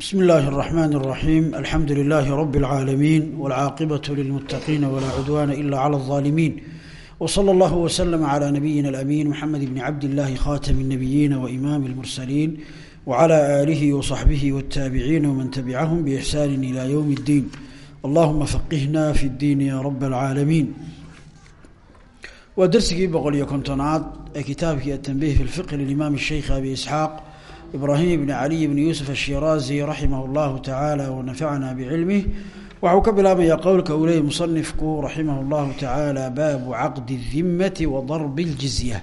بسم الله الرحمن الرحيم الحمد لله رب العالمين والعاقبة للمتقين ولا عدوان إلا على الظالمين وصلى الله وسلم على نبينا الأمين محمد بن عبد الله خاتم النبيين وإمام المرسلين وعلى آله وصحبه والتابعين ومن تبعهم بإحسان إلى يوم الدين اللهم فقهنا في الدين يا رب العالمين ودرسي بقول يكونتناد كتابك التنبيه في الفقه للإمام الشيخ أبي إسحاق ibraahim bni caliy bni yuusuf ashiraazi raximah اllahu tacaala wanafacna bicilmih waxau ka bilaabayaa qowlka uu leeyay musanifku raximah اllahu tacaala baabu caqdi اdimati wa darbi اljizya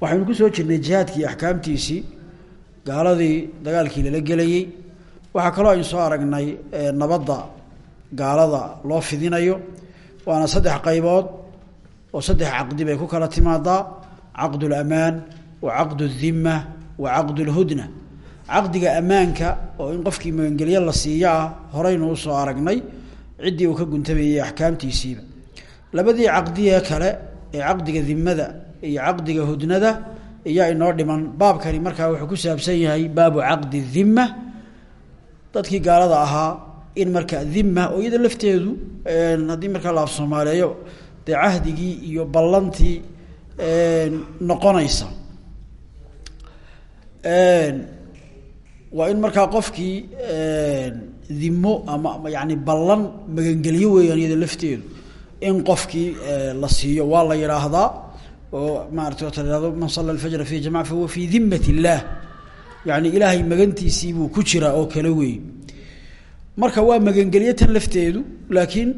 waxaynu ku soo jirnay jihaadkii axkaamtiisii gaaladii dagaalkii lala gelayey waxaa kaloo aynu soo aragnay nabadda gaalada loo fidinayo waana saddex qaybood oo saddex caqdi bay ku kala timaadaa caqd اlamaan wa caqd الdima wa caqd lhudna caqdiga ammaanka oo in qofkii magangelyo la siiyo ah horeynu u soo aragnay ciddii uu ka guntamayay axkaamtiisiiba. Labadii caqdiye kale ee caqdiga dimada iyo caqdiga hudnada iyaa inoo dhiman. Baabkani markaa wuxuu ku saabsan yahay baabu caqdi dhima dadkii gaalada ahaa in marka dhima oo iyada lafteedu haddii markaa la af soomaaleeyo dee cahdigii iyo ballantii noqonaysa waa in markaa qofkii dimo ama yani ballan magangelyo weeyaan iyada lafteedu. In qofkii la siiyo waa la yidhaahdaa oo maarata ota man sala alfajra fi jamaca fahuwa fi dimat illaah yani ilaahay magantiisii buu ku jiraa oo kale weey. Marka waa magangelyo tan lafteedu laakiin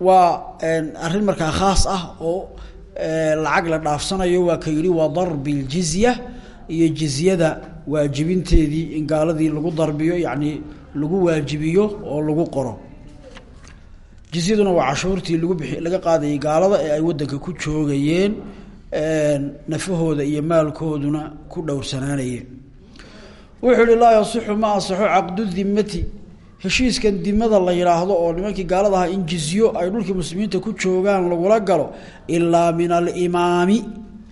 waa arrin markaa khaas ah oo lacag la dhaafsanayo waa ka yidhi waa darbi ljizya iyo jizyada waajibinteedii in gaaladii lagu darbiyo yacni lagu waajibiyo oo lagu qoro. Jizyaduna waa cashuurtii lagu bixi laga qaadayay gaalada ee ay waddanka ku joogayeen nafahooda iyo maalkooduna ku dhowrsanaanayeen. Wuxuu ihi laa yasixu ma asaxo caqdu dimati heshiiskan dimada la yidhaahdo oo nimankii gaaladaha in jizyo ay dhulkii muslimiinta ku joogaan lagula galo ilaa min alimaami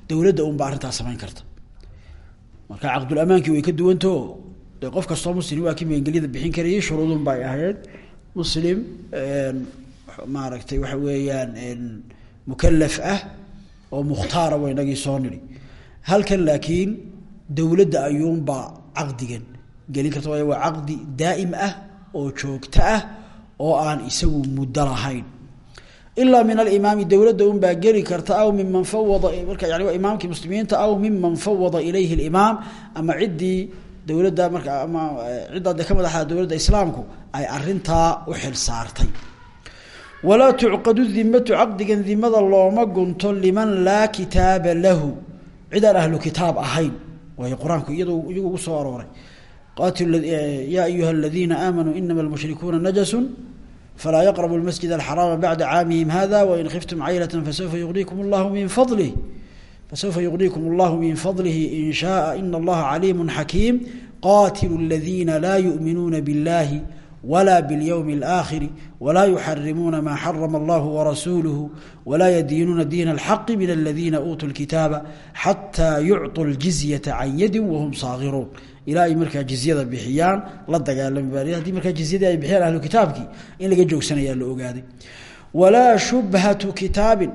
dowladda unba arrintaas samayn karta marka caqdulamaankii way ka duwantao de qof kastoo muslim waa kii magangelyada bixin karayay shuruudun bay ahayd. Muslim maaragtay waxa weeyaan mukalaf ah oo mukhtaara wa inagii soo nidhi halkan laakiin dowladda ayuunbaa caqdigan. Gelin karta waayo waa caqdi daa'im ah oo joogto ah oo aan isagu muddo lahayn ilaa min alimaami dowladda un baa geli karta aw miman fawada marka yani waa imaamkii muslimiinta aw miman fawada ilayhi limaam ama ciddii dowladda marka ama ciddaa de ka madaxda dowladda islaamku ay arintaa u xil saartay. Walaa tucqadu dimatu caqdigan dimada looma gunto liman laa kitaaba lahu. Cid aan ahlu kitaab ahayn. Waayo qur'aanku ugu soo arooray. Qatil yaa ayuha aladiina aamanuu inama almushrikuuna najasun فلا يقربوا المسجد الحرام بعد عامهم هذا وإن خفتم عيلة فسوف يغنيكم الله من فضله فسوف يغنيكم الله من فضله إن شاء إن الله عليم حكيم قاتل الذين لا يؤمنون بالله ولا باليوم الآخر ولا يحرمون ما حرم الله ورسوله ولا يدينون دين الحق من الذين أوتوا الكتاب حتى يعطوا الجزية عن يد وهم صاغرون ilaa ay markaa jizyada bixiyaan la dagaalami baa haddii markaa jizyadii ay bixiyaan ahlu kitaabkii in laga joogsanayaa la ogaaday. Walaa shubhatu kitaabin.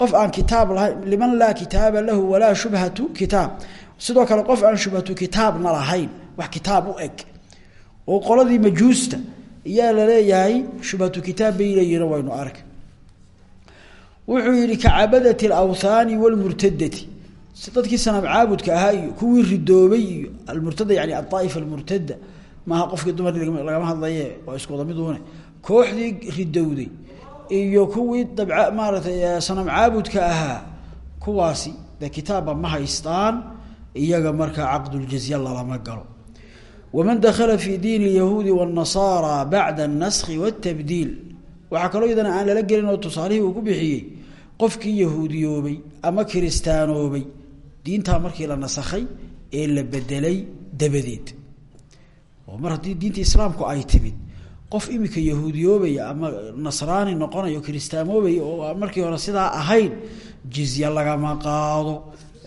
Qof aan kitaab lahayn liman laa kitaaba lahu walaa shubhatu kitaab. Sidoo kale qof aan shubhatu kitaabna lahayn wax kitaab u eg oo qoladii majuusta iyaa la leeyahay shubhatu kitaab bay leeyihiin waynu arag wuxuu yihi kacabadati alawthaani si dadkii sanaam caabudka ahaa kuwii ridoobay iyo almurtada yani aaa'ifa almurtada maaha qofkii dumarkii lagama hadlaye waa isku wada miduune kooxdii ridowday iyo kuwii dabca maaratay sanaam caabudka ahaa kuwaasi dee kitaabba ma haystaan iyaga markaa caqduljazya lalama galo. Waman dakhala fii diin lyahuudi wاnasaara bacda anaskhi waاtabdiil waxaa kaloo iyadana aan lala gelin oo tusaalihii uu ku bixiyey qofkii yahuudiyoobay ama kiristaanoobay diintaa markii la nasakhay ee la bedelay dabadeed. Oo mar haddii diinta islaamku ay timid qof imika yahuudiyoobaya ama nasraani noqonayo kiristaamoobaya oo markii hore sidaa ahayn jizya lagama qaado.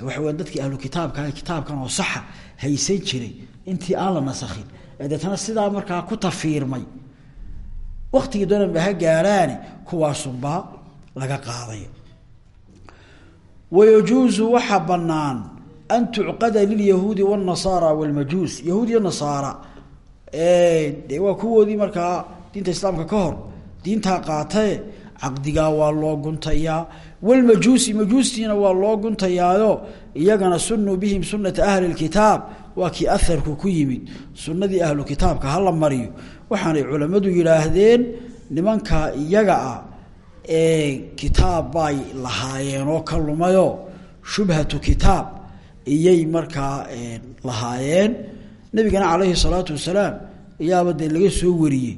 Waxa weya dadkii ahlu kitaabka kitaabkan oo saxa haysan jiray intii aan la nasakhin. Deetana sidaa markaa ku tafiirmay. Waktigii doonanba ha gaadhaani kuwaasunbaa laga qaaday wayajuusu waxa bannaan an tucqada lilyahuudi wاnasaara wاlmajuus yahuud iyo nasaara. De waa kuwoodii markaa diinta islaamka ka hor diintaa qaatae caqdigaa waa loo guntayaa wlmajuusi majuustiina waa loo guntayaayo iyagana sunuu bihim sunata ahli kitaab waa kii aharku ku yimid sunadii ahlu kitaabka hala mariyo. Waxaanay culammadu yidhaahdeen nimankaa iyaga ah kitaab bay lahaayeen oo ka lumayo shubhatu kitaab iyay markaa lahaayeen. Nabigana calayhi salaatu wasalaam ayaaba dee laga soo wariyey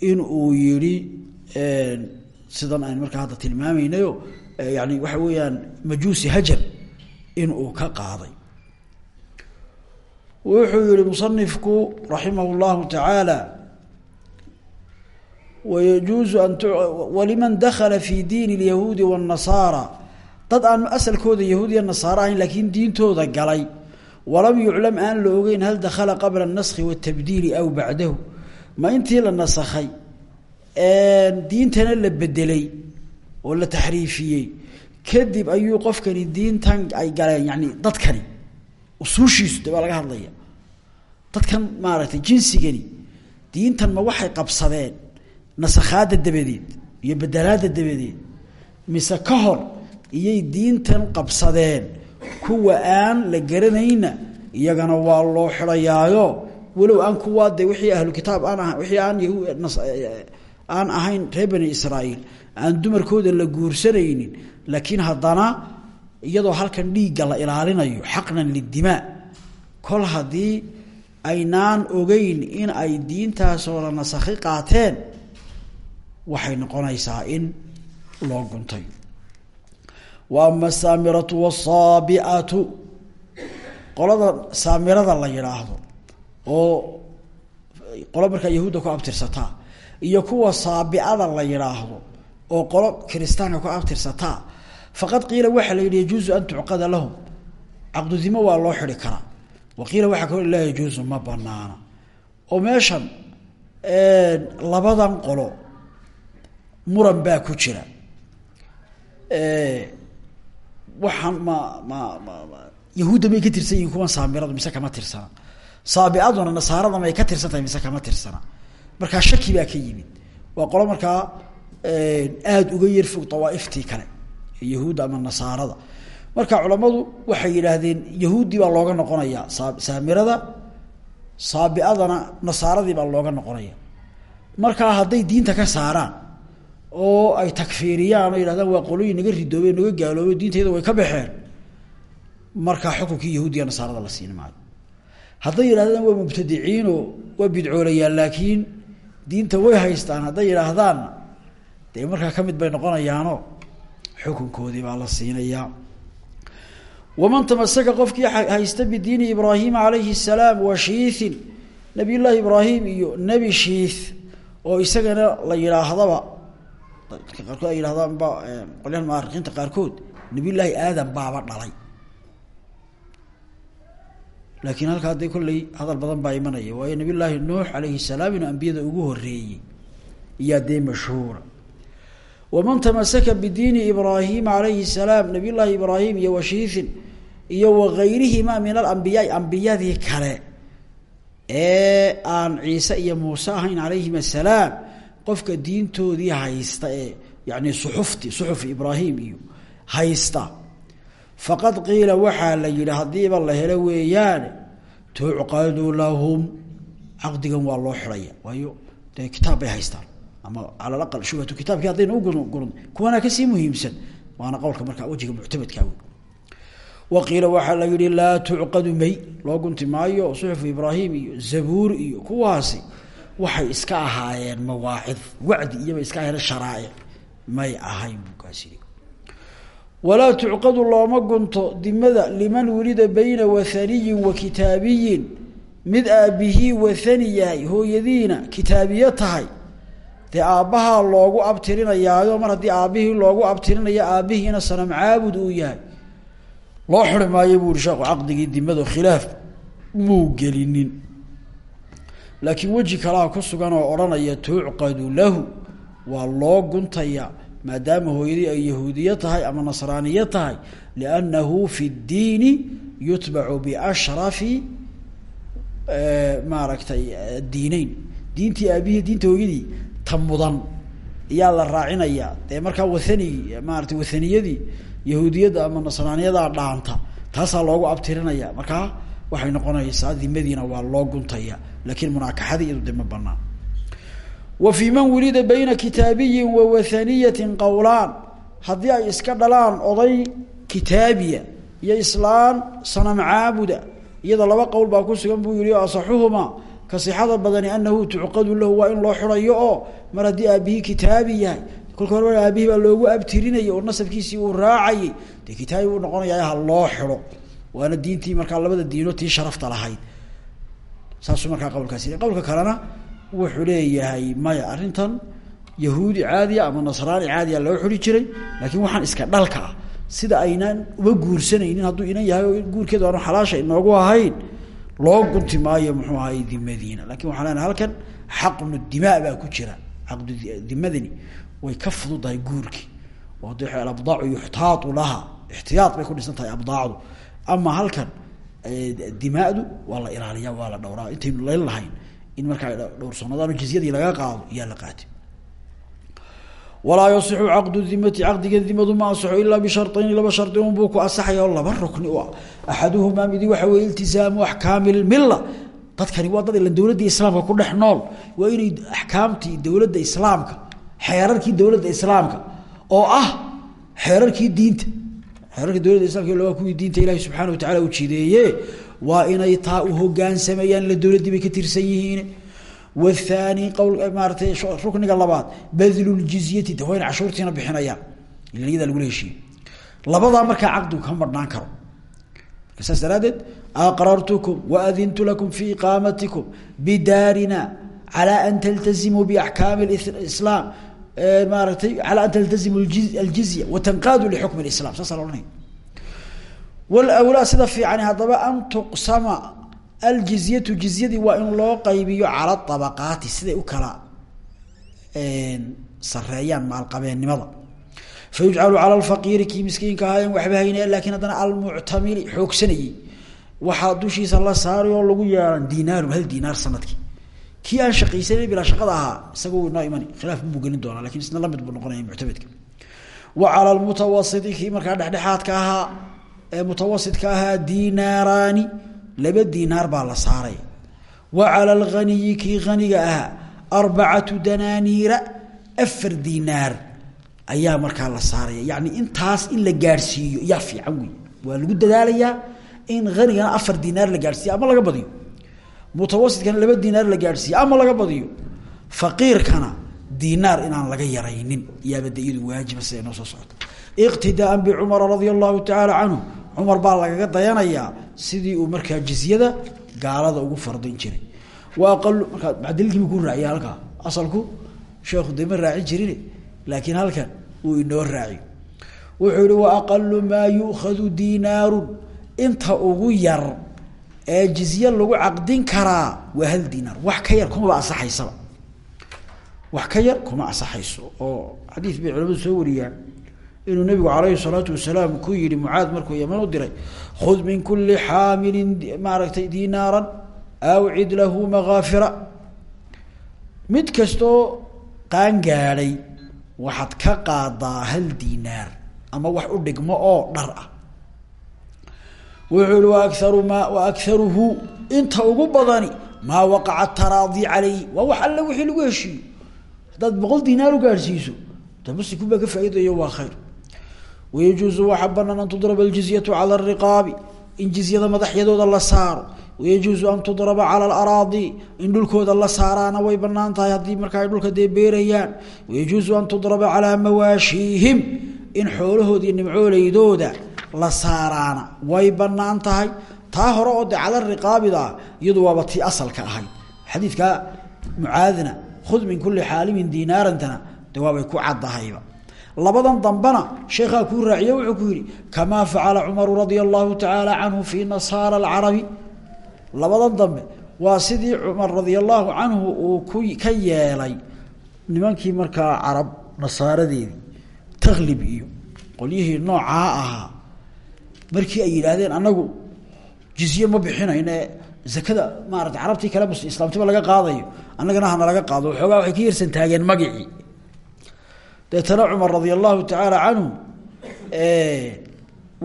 in uu yihi sidan aynu markaa hadda tilmaamaynayo yani waxa weeyaan majuusi hajar in uu ka qaaday. Wuxuu yihi musanifku raximah llahu tacaala waliman dakala fi diin اlyahuudi wالnasaara dad aan asalkooda yahuud iyo nasaaro ahayn laakiin diintooda galay walam yuclam aan la ogeyn hal dakhala qabla اnaskhi wاtabdiili aw bacdahu ma intii la nasakhay diintana la bedelay oo la taxriifiyey kadib ayuu qofkani diintan ay galeen yani dadkani usuushiisu de baa laga hadlaya dadkan maaragtay jinsigani diintan ma waxay qabsadeen Nasakhaadda dabadeed iyo bedelaadda dabadeed mise ka hor iyay diintan qabsadeen kuwa aan la garanayna iyagana waa loo xidhayaayo. Walow aan kuwaa wixii ahlu kitaab aan aha wixii aan aan ahayn reer bani israa'iil aan dumarkooda la guursanaynin laakiin haddana iyadoo halkan dhiigga la ilaalinayo xaqnan lidimaa kol haddii aynaan ogeyn in ay diintaasoo la nasakhi qaateen waxay noqonaysaa in loo guntay. Wa ama asaamiratu qolada saamirada la yidhaahdo oo qolo markaa yahuudda ku abtirsataa iyo kuwa saabiada la yidhaahdo oo qolo kiristaanka ku abtirsataa faqad qiila waxaa la yidhi yajuusu an tucqada lahum caqdudimo waa loo xidhi karaa wa qiila waxaa kaloo laa yajuusu ma banaana oo meeshan labadan qolo muran baa ku jira. Waxaan ma ma ma yahuudda may ka tirsan yihiin kuwan saamiradu mise kama tirsana. Saabiaduna nasaarada may ka tirsan tahay mise kama tirsana. Markaa shaki baa ka yimid. Waa qolo markaa aada uga yar fog dawaaiftii kale yahuudda ama nasaarada. Marka culammadu waxay yidhaahdeen yahuuddii baa looga noqonayaa saa saamirada saabiadana nasaaradii baa looga noqonaya markaa hadday diinta ka saaraan oo ay takfiiriyaan oo yidhahdaan waa qolooyin naga ridoobey naga gaaloobey diintayda way ka baxeen. Markaa xukunkii yahuudiya nasaarada la siin maayo. Hadday yidhahdaan waa mubtadiciinoo waa bidcoolayaan laakiin diinta way haystaan. Hadday yidhaahdaanna dee markaa ka bay noqonayaano xukunkoodii baa la siinayaa. Waman tamasaka qofkii haysta bidiini ibraahima calayhi salaam wa shiithin nabiy llaahi ibraahim iyo nebi shiith oo isagana la yidhaahdaba qaarkood ay yidhahdaan ba qolyahan muarikiinta qaarkood nabiy llaahi aadam baaba dhalay. Laakiin halkaa dee kolley hadal badan baa imanaya waayo nabiy llaahi nuux calayhi salaam inuu ambiyada ugu horeeyey iyaa dee mashhuura waman tamasaka bidiini ibraahima calayhi salaam nabiy llaahi ibraahim iyo washiithin iyo wagayrihima min alambiyaai ambiyadii kale ee aan ciise iyo muuse ahayn calayhim asalaam qofka diintoodii haysta ee yani suxufti suxuf ibraahim iyo haysta. Faqad qiila waxaa la yidhi haddiiba la helo weeyaan tucqadu lahum caqdigan waa loo xidhaya. Waayo dee kitaab bay haystaan. Ama cala alaqal shubhatu kitaabkii haddayna u guran kuwanaa ka sii muhiimsan waana qowlka markaa wejiga muctamadkaa wey wa qiila waxaa la yihi laa tucqadu may loo gunti maayo suxufu ibraahim iyo zabuur iyo kuwaasi waxay iska ahaayeen mawaacid wacdi iyobay iska ahaayeen sharaa'ic may ahayn bukaasi walaa tucqadu looma gunto dimada liman wulida bayna wathaniyin wa kitaabiyin. Mid aabbihii wathani yahay hooyadiina kitaabiye tahay dee aabbahaa loogu abtirinayaayo mar haddii aabbihii loogu abtirinayo aabbihiina sanam caabud uu yahay. Loo xuri maayo buu caqdigii dimado khilaaf muu gelinin laakiin weji kalaa ku sugan oo odhanaya tuucqadu lahu waa loo guntaya maadaama hooyadii ay yahuudiye tahay ama nasraaniye tahay liannahu fi ddiini yutbacu biashrafi maaragtay diineyn diintii aabihii diinta hooyadii ta mudan iyaa la raacinayaa dee markaa wathanigi maarata wathaniyadii yahuudiyadda ama nasraaniyadaa dhaanta taasaa loogu abtirinaya. Markaa waxay noqonaysaa dimadiina waa loo guntaya laakiin munaakaxadii iyadu de ma banaan wa fii man wulida bayna kitaabiyin wa wathaniyatin qowlaan haddii ay iska dhalaan oday kitaabiya iyo islaan sanam caabuda iyada laba qowl baa ku sugan buu yihi asaxuhumaa ka sixada badani anahu tucqadu lahu waa in loo xirayo oo mar haddii aabihii kitaabi yahay. Kolka hore aabihii baa loogu abtirinayay oo nasabkiisii uu labada diino tii sharafta lahayd saasuu markaa qawlkaasi qawlka kalena wuxuu leeyahay maya arrintan yahuudi caadiya ama nasraani caadiya loo xuri jiray laakiin waxaan iska dhalka ah sida aynaan uma guursanaynin hadduu inan yahay guurkeedu aanu xalaasha inoogu ahayn loo gunti maayo muxuu ahay dimadiina laakiin waxaan leenahay halkan xaqnu dimaa baa ku jira. Caqdu dimadani way ka fududahay guurkii oo de abdaacu yuxtaau laha. Ixtiyaad bay ku dhisan tahay abdaacdu ama halkan dimaadu waa la ilaaliya waa la dhowraa. Intaynu layn lahayn in markaa dhowrsanadaan jizyadii laga qaado iyaa la qaati walaa yasixu caqdu dimati caqdiga dimadu ma asaxo ilaa bisharayni laba shardi unbuu ku asaxaya oo laba rukni u ah. Axaduhumaa midi waxa weye iltizaamu axkaami lmila dadkani waa dad ilan dowladda islaamka ku dhex nool. Waa inay axkaamtii dowladda islaamka xeerarkii dowladda islaamka oo ah xeerarkii diinta xeerarkii dowladda islamka waa kuwii diinta ilaahi subxaana watacala u jideeye waa inay taa u hogaansameeyaan ila dowladdii ka tirsan yihiin. Wathani qowl maaratay rukniga labaad badluljiziyati de waa ina cashuurtiina bixinayaan. Ilan iyadaa lagula heshiiye labadaa markaa karo. Marka saas daraadeed aqrartukum waadintu lakum fi iqaamatikum bidaarina calى an taltazimuu biaxkaami islaam maaratay calى an taltazimu aljizya watanqaadu lixukmi islam saasa la ohanaya wlwlaa sida fiicani haddaba an tuqsama aljizyatu jizyadii waa in loo qaybiyo cala abaqaati siday u kala sareeyaan maalqabeennimada. Fa yujcalu cala alfaqiiri kii miskiinka ahaayen waxba hayne laakiin haddana almuctamili xoogsanayey waxaa dushiisa la saaray oo lagu yeelan dinaarum hal dinaar sannadkii kii aan shaqaysanay bilaa shaqada ahaa isaga uu inoo imani. Khilaaf buu gelin doonaa laakiin isna la mid buu noqonaya muctamedka wa cala lmutawasiti kii markaa dhexdhexaadka ee mutawasidka ahaa dinaaraani laba dinaar baa la saaray. Wa cala alghaniyi kii haniga ahaa arbacatu danaaniira afar dinaar ayaa markaa la saaraya yacni intaas in la gaadhsiiyo yaa fiican wey waa lagu dadaalayaa in hanigana afar dinaar la gaadhsiiyo ama laga badiyo mutawasidkana laba dinaar la gaadhsiiyo ama laga badiyo faqiirkana dinaar inaan laga yaraynin yaaba de iyadu waajiba sida inoo soo socota iqtidaaan bicumara radia allahu tacaala canhu cumar baa lagaga dayanayaa sidii uu markaa jizyada gaalada ugu fardin jiray. Wa aqalu markaa macdilkiibu ku raaciya halkaa asalku sheekhu dema raacin jirin laakiin halkan uu inoo raaciyo. Wuxuu yihi wa aqalu maa yu'khadu yar ee jizye lagu caqdin karaa waa hal dinaar wax ka yar kumaba asaxaysaba wax ka yar kuma asaxayso oo xadiis bay culamadu soo wariyaan. Inuu nabigu calayhi salaatu wasalaam ku yihi mucaad markuu yaman u diray khud min kuli xaamilin maaragtay dinaaran awcid lahu makaafira mid kastoo qaangaadhay waxaad ka qaadaa hal dinaar ama wax u dhigmo oo dhar ah wuxuu ihi waakaru maa wa akaruhu inta ugu badani maa waqaca taraadi calayhi waa wax alle wixii lagu heshiiyo haddaad boqol dinaar u gaadhsiiso de muslimku baa ka faa'idayo waa khayr. Wayajuusu waxaa banaan an tudraba aljizyatu cala ariqaabi in jizyada madaxyadooda la saaro. Wayajuusu an tudraba cala alaraadi. In dhulkooda la saaraana way bannaan tahay haddii marka ay dhulka an tudraba calaa mawaashiihim. In xoolahood iyo nimcooleydooda la saaraana. Way bannaan tahay. Taa hore oo de cala riqaabida iyadu waaba tii asalka ahayd. Xadiidka mucaadna khud min kuli xaalimin dinaarantana de ku caddahayba labadan dambena sheekhaa kuu raaciye wuxuu ku yihi kamaa facala cumaru radia allahu tacaala canhu fii nasaara alcarabi. Labadan dambe waa sidii cumar radia allahu canhu uu ku ka yeelay nimankii markaa carab nasaaradeedii taklib qolyihii noocaa ahaa markii ay yidhaahdeen anagu jizye ma bixinayne zakada maarata carabtii kale mus islaamtiba laga qaadayo annagana hana laga qaado waxoogaa waxay ka yarsan taageen magicii. Deetana cumar radia allahu tacaala canhu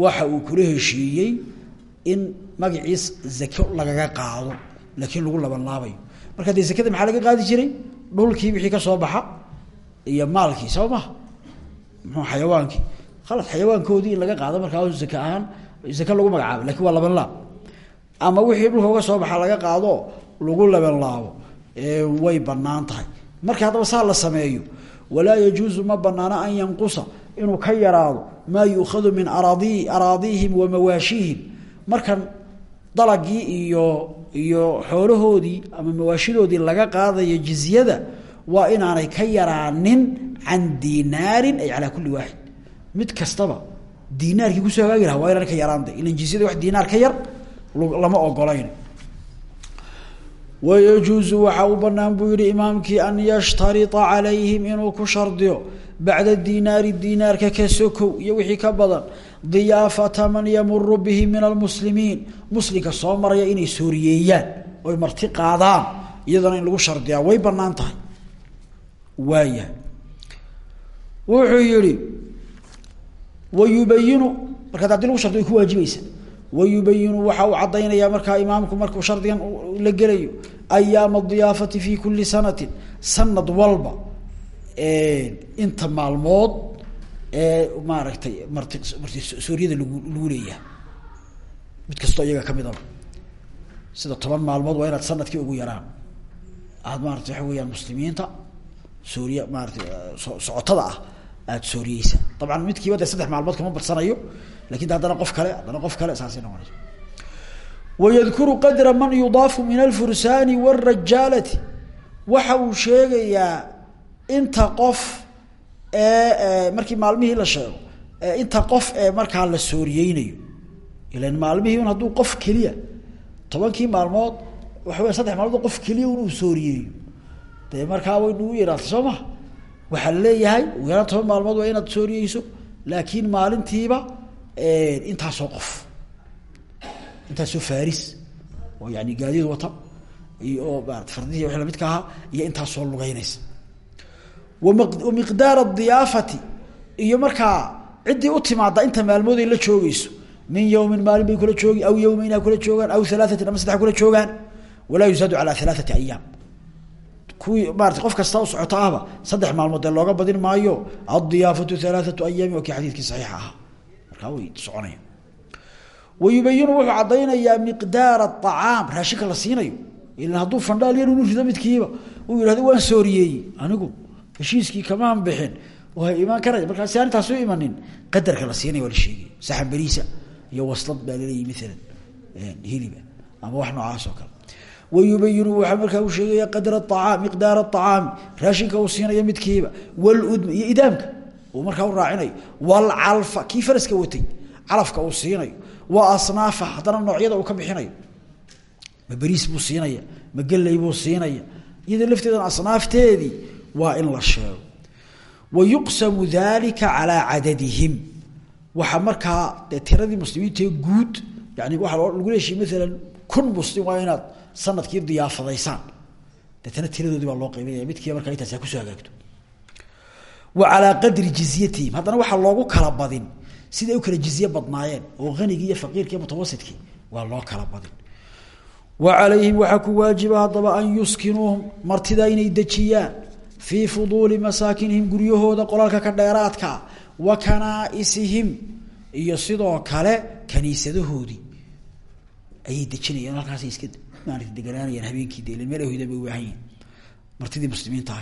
waxa uu kula heshiiyey in magaciis zako lagaga qaado laakiin lagu labanlaabayo. Marka dee zakada maxaa laga qaadi jiray? Dhulkii wixii ka soo baxa iyo maalkii soo maha muxuu khalad xayawaankoodii in laga qaado markaa zaka ahaan zake lagu magacaabo laakiin waa labanlaab ama wixii dhulka uga soo baxa laga qaado lagu labanlaabo way banaan marka haddaba saa la sameeyo walaa yajuusu ma banaano an yanqusa inuu ka yaraado maa yuukhadu min araadi araadiihim wa mawaashihim markan dalagii iyo iyo xoolahoodii ama mawaashidoodii laga qaadayo jizyada waa inaanay ka yaraanin can dinaarin ay calaa kulli waaxid mid kastaba dinaarkii ku soo hagaagi laha waa inaanay ka yaraanta ilan jizyada wax dinaar ka yar lama ogolayn wayajuusu waxaa u banaan buu yihi an yashtarita calayhim inuu ku shardiyo bacda dinaari dinaarka ka sokow iyo wixii ka badan diyaafata man yamuru bihi min almuslimiin. Muslimka soo maraya inay sooriyeeyaan oy marti qaadaan iyadana in lagu shardiyaa. Way bannaan tahay. Wuxuu yihi wayubayinu marka haddii lagu shardiyo ku waajibaysa. Wayubayinu waxa uu cadaynayaa markaa imaamku markuu shardigan la gelayo ayaama diyaafati fi kuli sanatin sanad walba inta maalmood ee maaragtay marti marti suuriyada lagu lagu leeyahay. Mid kastoo iyaga kamidaba sida toban maalmood waa inaad sannadkii ugu yaraan. Aad maarata waxa weyaan muslimiinta suuriya maarata so socotada ah aada sooriyeysa dabcan midkiiba dee saddex maalmood kama badsanayo laakiin haddana qof kale haddana qof kale saasay noqonaysa wayadkuru qadra man yudaafu min alfursaani wاrajaalati waxa uu sheegayaa inta qof ee markii maalmihii la sheego inta qof ee markaa la sooriyeynayo ilan maalmihii un hadduu qof keliya tobankii maalmood waxa weya saddex maalmood qof keliya uu sooriyeeyo. Dee markaa waynu u yaraatay soo waxaa la leeyahay ugu toban maalmood waa inaad sooriyeyso laakiin maalintiiba intaasoo qof. Intaasoo faris oo yani gaadiid wata iyo oo maarata fardihi wixii lamidka ahaa iyo intaasoo lugeynaysa wamiqdaar adiyaafati iyo markaa ciddii u timaada inta maalmood ay la joogeyso min yawmin maalin bay kula joogi aw yawmin ha kula joogaan aw halaaثatin ama saddex kula joogaan walaa yusaadu calaa halaaثati ayaam kuwii maarata qof kasta u socoto ahba saddex maalmood dee looga badin maayo addiyaafatu halaaثatu ayaami waa kii xadiidkii saxiixa ahaa. Markaa way soconaya wayubayinu wuxuu caddaynayaa miqdaar acaam raashinka la siinayo. Ilan hadduu fandhaal yar unu rido midkiiba uu yihahdo waan sooriyeeyey anigu heshiiskii kamaan bixin. Waa imaan karaya markaa si aan intaas u imanin qadarka la siinaya waa la sheegay. Saxan beriisa iyo waslad wayubayinu waxaa markaa uu sheegaya qadra acaam miqdaar acaami raashinka uu siinayo midkiiba waludma iyo idaamka uu markaa u raacinayo walcalfa kii faraska watay calafka uu siinayo wa asnaafa haddana noocyada uu ka bixinayo ma beriis buu siinaya ma geley buu siinaya iyadoo lafteedan asnaafteedii waa in la sheego wa yuqsamu dalika calaa cadadihim waxaa markaa dee tiradii muslimiintaee guud yani waxaa lagu leeshiy maalan kun muslim waa inaad sannadkii diyaafadaysaan. Deetana tiradoodii baa loo qaybinaya midkiiba markaa intaas ha ku soo hagaagto wa calaa qadri jizyatihim haddana waxaa loogu kala badin siday u kala jizye badnaayeen oo hanigii iyo faqiirkii mutawasidkii waa loo kala badin. Wa calayhim waxaa ku waajiba haddaba an yuskinuuhum martida inay dejiyaan fii fuduuli masaakinihim guryahooda qolalka ka dheeraadkaa wa kanaaisihim iyo sidoo kale kaniisadahoodii ayay dejinayaan halkaasay iska maarata deganaanayaan habeenkii de meel hoyda bay ubaahan yihiin martidii muslimiinta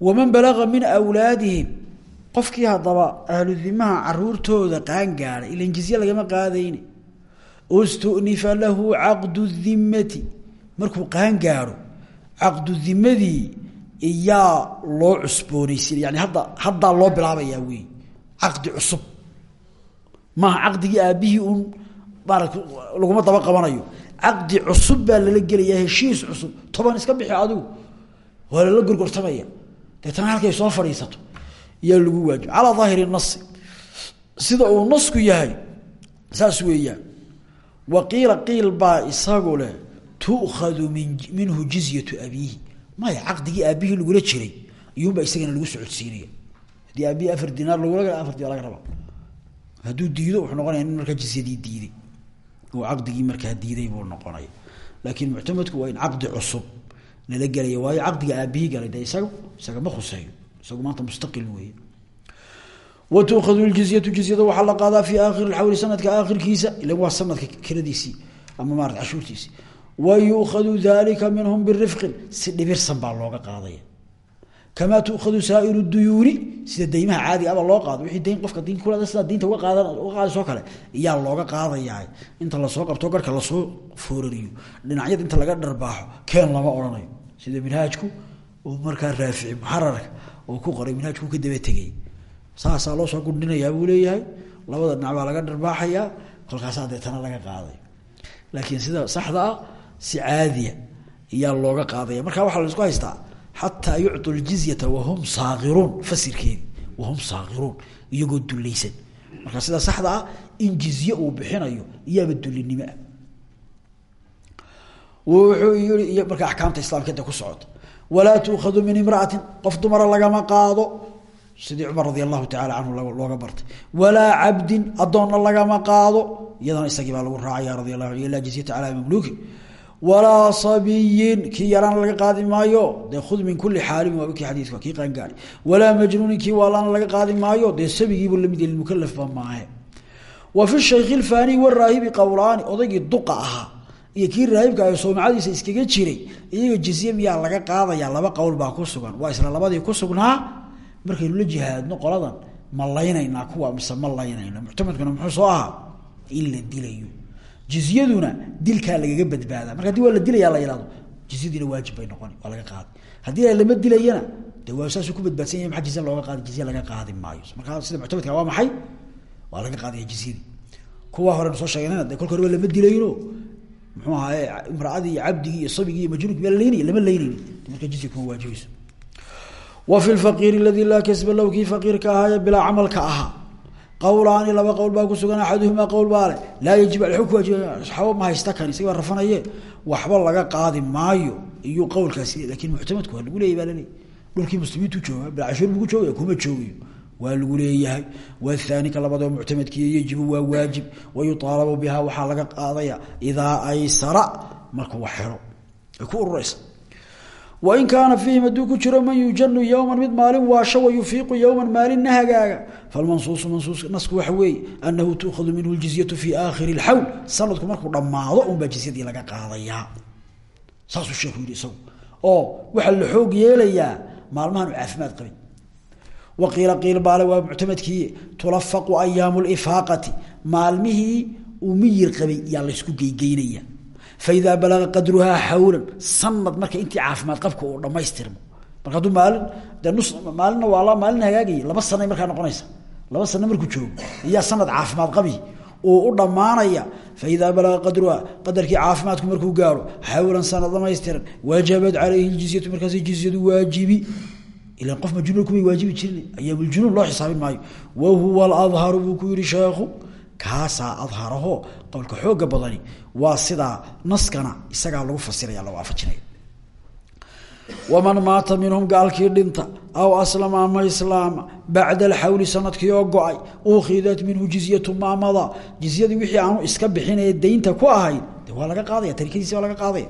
waman balaga min awlaadihim. Qofkii haddaba ahludimaha caruurtooda qaangaaday ilan jizye lagama qaadayni stunifa lahu caqdu dimati markuu qaangaaro caqdu dimadii iyaa loo cusboonaysin yani hadda haddaa loo bilaabayaa wey caqdi cusub. Maaha caqdigii aabbihii un maarata laguma daba qabanayo caqdi cusub baa lala gelayaa heshiis cusub. Toban iska bixi adigu waa lala gorgortamaya deetana halkay soo fadhiisato. Yaa lagu waajib. Calaa daahiri nasi sida uu nasku yahay saas weeyaan. Wa qiila qiil baa isagu leh tu'khadu min minhu jizyatu abiihi. Maya caqdigii aabihii lagula jiray. Iyuunbaa isagana lagu socodsiinaya. Haddii aabihii afar dinaar lagula afar dinar laga rabaa. Hadduu diido wuxuu noqonaya nin jizyadii diiday oo caqdigii markaa diiday buu noqonaya laakiin muctamadku waa in caqdi cusub lala gelaya waayo caqdiga aabihii galay de isaga isaga ma khuseeyo isagu maanta mustaqil weeye. Wa tuukhadu ljizyatu jizyada waxaa la qaadaa fii aakhiri lxawli sanadka aakhirkiisa ilan waa sanadka kiradiisii ama maarata cashuurtiisii wa yuukhadu dalika minhum birifqin si dhibirsan baa looga qaadaya kamaa tuukhadu saairu duyuuni sida deymaha caadiga aba loo qaado wixii dayn qofka diin kula sidaa diinta uga qaadaysoo kale iyaa looga qaadayaa inta la soo qabto garhka la soo foorariyo dhinacyada inta laga dharbaaxo keen lama odhanayo sida minhaajku uu markaa raafici muxararka oo ku qoray minhaajku ka daba tegay saasaa loo soo gundhinayaa buu leeyahay labada dhinac baa laga dharbaaxayaa kolkaasaa deetana laga qaaday laakiin sida saxda si caadiya iyaa looga qaadaya marka waxaa la isku haystaa xataa yucطu ljizyata wahum saakiruun fasirkeedi wahum saakiruun iyagoo dulaysan marka sida saxda ah in jizye uu bixinayo iyaaba dulinimoah wuxuu yii marka axkaamta islamkeeda ku socota walaa tuukhadu min imraatin qof dumara lagama qaado sidii cumar radi allahu taala canhu looga bartay walaa cabdin adoonna lagama qaado iyadana isagii baa lagu raacaya radi allahu an laa jizyata calaa mamluukin walaa sabiyin kii yaraana laga qaadi maayo dee khud min kuli xaalimin waaba kii xadiiska kii qaangaari walaa majnuunin kii waalaana laga qaadi maayo dee sabigiibu la mid mukalafba maahe wa fi shaykhi lfaani waraahibi qowlaani odaygii duqa ahaa iyo kii raahibka ay soomacadiisa iskaga jiray iyaga jizye miyaa laga qaadaya laba qowl baa ku sugan waa isla labadii ku sugnaa markaynu la jihaadno qoladan ma laynaynaa kuwa mise ma laynayno muctamadkuna muxuu soo ahaa in la dilayo jizyaduna dilkaa lagaga badbaada. Marka haddii waa la dilaya la yihahdo jizyadiina waajib bay noqoni waa laga qaadi. Haddii lama dilayana de waa saasuu ku badbaadsan yahay maa jizya looga qaadi? Jizya laga qaadi maayo. Markaa sida muctamadka waa maxay? Waa laga qaadaya jizyadii. Kuwa horenu soo sheegnayna de kolka hore waa lama dilayno. Muxuu ahaye imraadii iyo cabdigii iyo sabigii iyo majnuunki baa laynaya lama laynayni marka jizya kuma waajibayso wa fi lfaqiiri aladii laa kasba low kii faqiirka ahaaye bilaa camalka qowlaani laba qowl baa ku sugan axaduhumaa qowl baa le laa yajib alxuk waxba ma haysta kan rafanaye. Waxba laga qaadi maayo iyuu qowlkaasi laakiin muctamadku waa lagu leeyay baa laleeyay dhulkii muslimiintu jooga bilcashuur joogaya kuma joogayo waa lagu leeyahay. Wathani ka labadoo muctamadkiiyo yajibu waa waajib. Wayuaalabu biha waxaa laga qaadaya idaa aysara markuu wax helo. Ku urureysa wain kaana fiihim hadduu ku jiro man yujanu yowman mid maalin waasho wayufiiqu yowman maalinna hagaaga falmansuusu mansuus nasku waxa weeye anahu tuukhadu minhu ljizyatu fi aakhiri lxawl sanadku markuu dhammaado unbaa jizyadii laga qaadayaa saasuu sheekhu yidhi isagu oo waxaa la xoog yeelayaa maalmahan u caafimaad qabin waqiila qiil baale waa muctamadkii tulafaqu ayaamu lifaaqati maalmihii uu miyir qabay yaa laysku geygeynaya faidaa balaga qadruhaa xawlan sanad marka intii caafimaad qabka uu dhamaystirmo marka hadduu maalin de nus maalinna waa maalin hagaagaya laba sanay markaa noqonaysa laba sano markuu joogo iyaa sanad caafimaad qabi uu u dhammaanaya faidaa balaga qadruhaa qadarkii caafimaadku markuu gaaro xawlan sanad dhamaystiran wajabat calayhi ljizyatu markaas jizyadu waajibi ilan qof majnuun kumay waajibi jirin ayaamuljunuun loo xisaabin maayo wa huwa aladharu buu ku yihi sheekhu kaasaa adharaho qowlka xooga badani waa sidaa naskana isagaa lagu fasiraya la waafajinaya. Waman maata minhum gaalkii dhinta aw aslama ama islaama bacda alxawli sannadkii oo go'ay ukhidat minhu jizyatu maamada. Jizyadii wixii aanu iska bixinaya daynta ku ahayd waa laga qaadaya tarikadiisi waa laga qaadaya.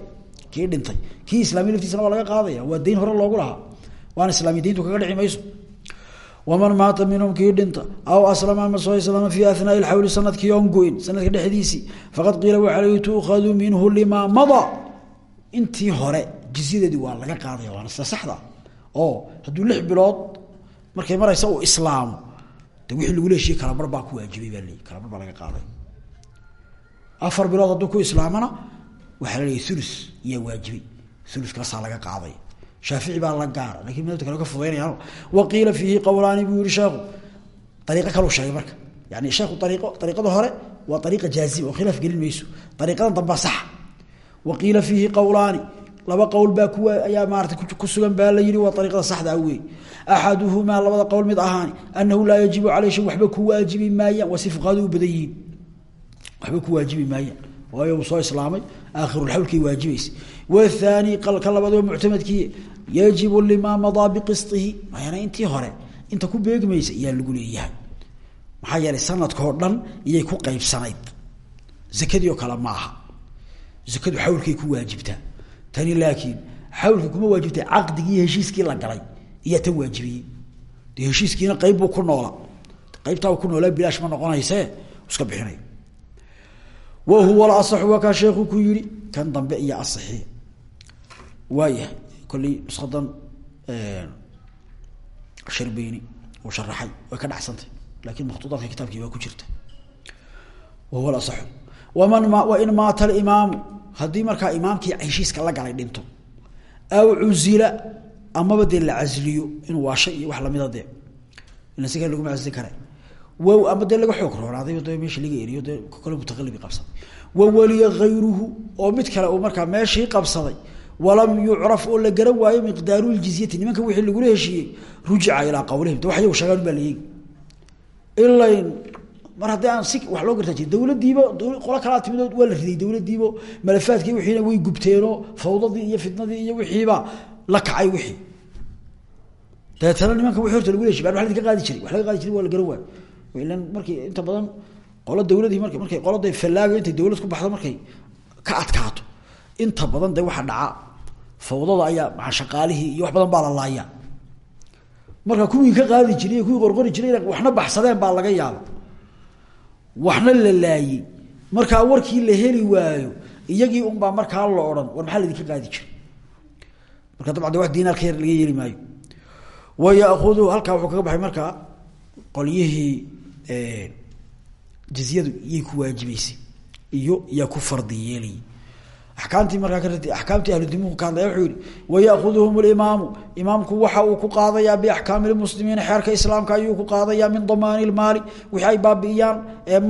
Kii dhintay kii islaamiy laftiisana waa laga qaadaya waa dayn hore loogu lahaa. Waan islaamiy dayntu kaga dhici waman maata minhum kii dhinta aw aslama ama soo islaama fii ahnaai lxawli sannadkii oon go-in sanadka dhexdiisii faqad qiila waxaa layihi tuukhadu minhu limaa mada intii hore jizyadeedii waa laga qaadaya waana sida saxda oo hadduu lix bilood markay maraysa uu islaamo. De wixii lagu leeshiye kalabar baa ku waajibay baa leeyi kalabar baa laga qaaday. Afar bilood hadduu ku islaamana waxaa la leeyahy ulus iyaa waajibay uluskaasaa laga qaaday shaafici baa la gaara laakiin madabta kale ka fudaynayaan waqiila fiihi qowlaani buu yihi sheekhu ariiqo kaluu sheegay marka. Yani sheekhu ariiqo ariiqada hore waa ariiqa jaazima oo khilaaf gelin mayso. Ariiqadan dambaa saxa waqiila fiihi qowlaani laba qowl baa kuwa ayaa maarata ku sugan baa la yihi waa ariiqada saxdaa wey axaduhumaa labada qowl mid ahaani anahu laa yajibu caley shay waxba ku waajibi maayaan waa si fuqahadu u badan yihiin. Waxba ku waajibi maayaan. Waayo uu soo islaamay aakhirulxawlkay waajibaysa wathani ka labaad waa muctamadkii yajibu limaa madaa biqistihi. Maana intii hore inta ku beegmaysa yaa lagu leeyahay. Maxaa yeelay sanadkao dhan iyay ku qaybsanayd. Zakadii oo kale ma aha. Zakadu xawlkay ku waajibtaa tani laakiin xawlka kuma waajibtay caqdigii heshiiskii la galay iyaa tan waajibiyey. De heshiiskiina qayb buu ku noola. Qaybtaa ku noolaa bilaash ma noqonaysee iska bixinay. Wa huwa alasaxu waa kaa sheekhu ku yihi kan dambe iyo asaxi. Waayahay kolley nuskadan sharbeyni uu sharaxay way ka dhacsantay laakiin makhtuudaadka kitaabkii baa ku jirta. Wa huwa alasaxu waman ma wain maata alimaamu haddii markaa imaamkii heshiiska la galay dhinto aw cuzila amaba dee la casliyo inuu waashay iyo wax lamida dee ila si kale laguma caslin kara wow ama dee laga xoog roonaaday de meesha laga eriyo dee kale mutaqalibi qabsaday. Wa waliya hayruhu oo mid kale uu markaa meeshii qabsaday walam yucraf oo la garan waayo miqdaaru ljizyati nimanka wixii lagula heshiiyey rujica ilaa qawlihim. De wax yagu sheegaan baa la eegi ilayn mar haddii aan si wax loo gartaa jir dawladiiba qolo kalaa timid waa la riday dawladiibo malafaadkii wiiina way gubteenoo fawdadii iyo fitnadii iyo wixiiba la kacay wixii. Dabeetana nimanka wii horta lagula heshiy wa laga qaadi jiray wax laga qaadi jiray waa la garan waayo. Ilan markii inta badan qolo dawladii mark markay qolada fallaaga intay dawlad ku baxdo ka adkaato. Inta badan de waxa dhaca fawdada ayaa maa shaqaalihii iyo wax badan baa la laaya. Marka kuwii ka qaadi jiray kuwii qorqori jiray waxna baxsadeen baa laga yaaba waxna la laayey markaa warkii la heli waayo iyagii unbaa markaa la odhan war maxaa laidinka qaadi jiray? Marka dabcan de wax diinaarka yar laga yeeli maayo. Wayakudu halkaa wuxuu kaga baxay markaa qolyihii jizyadu iyay ku waajibeysay iyo yaa ku fardi akaamtii markaa ka akaamtii ahludimuhu ka hadlaya wuxuu yihi wayakuduhum limaamu imaamku waxa uu ku qaadayaa biaxkaami lmuslimiina xeerka islaamka ayuu ku qaadayaa min damaani lmaali wixii ay baabi'iyaan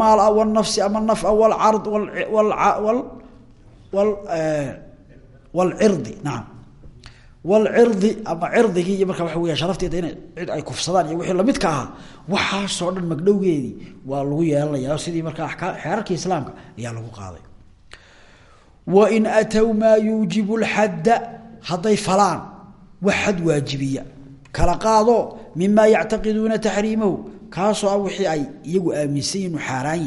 maal ah walnafsi ama nafca walcard walcirdi naam. Walcirdi ama cirdigii iyo markaa waxa weya sharafteeda ina cid ay kufsadaan iyo wixii lamidka ahaa waxaasoo dhan magdhowgeedii waa lagu yeelanaya sidii markaa xeerarkii islaamka ayaa lagu qaaday wain atow maa yuujibu lxadda hadday falaan wax xad waajibiya kala qaado mimaa yactaqiduuna taxriimahu kaasoo ah ay iyagu aaminsan yihiin inu xaaraan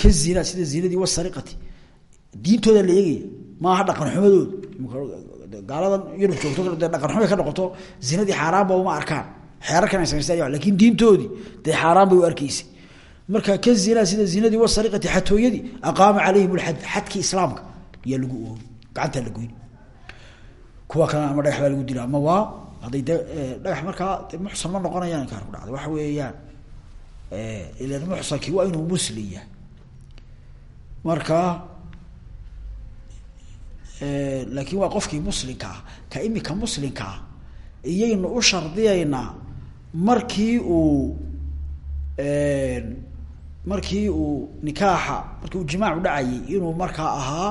ka zina sida zinadii wasariqati diintooda la eegaya maaha dhaqan xumadooda gaaladan yurub joogto dee dhaqan xumay ka noqoto zinadii xaaraanba uma arkaan xeerarkan ay samaystaan laakiin diintoodii dee xaaraan bay u marka ka zina sida zinadii wasariqati xatooyadii aqaama calayhim lxad xadkii islaamka yaa lagu oogi gacantaa la goyn kuwa kalena ama dhagax lagu dila ama waa hadday de dhagax markaa muxsan ma noqonayaan inkaar ku dhacda waxa weeyaan ilan muxsankii waa inuu muslim yahay. Marka laakiin waa qofkii muslimka ah ka imika muslimka ah iyaynu u shardiyaynaa markii uu markii uu nikaaxa markii uu jimaacu dhacayay inuu markaa ahaa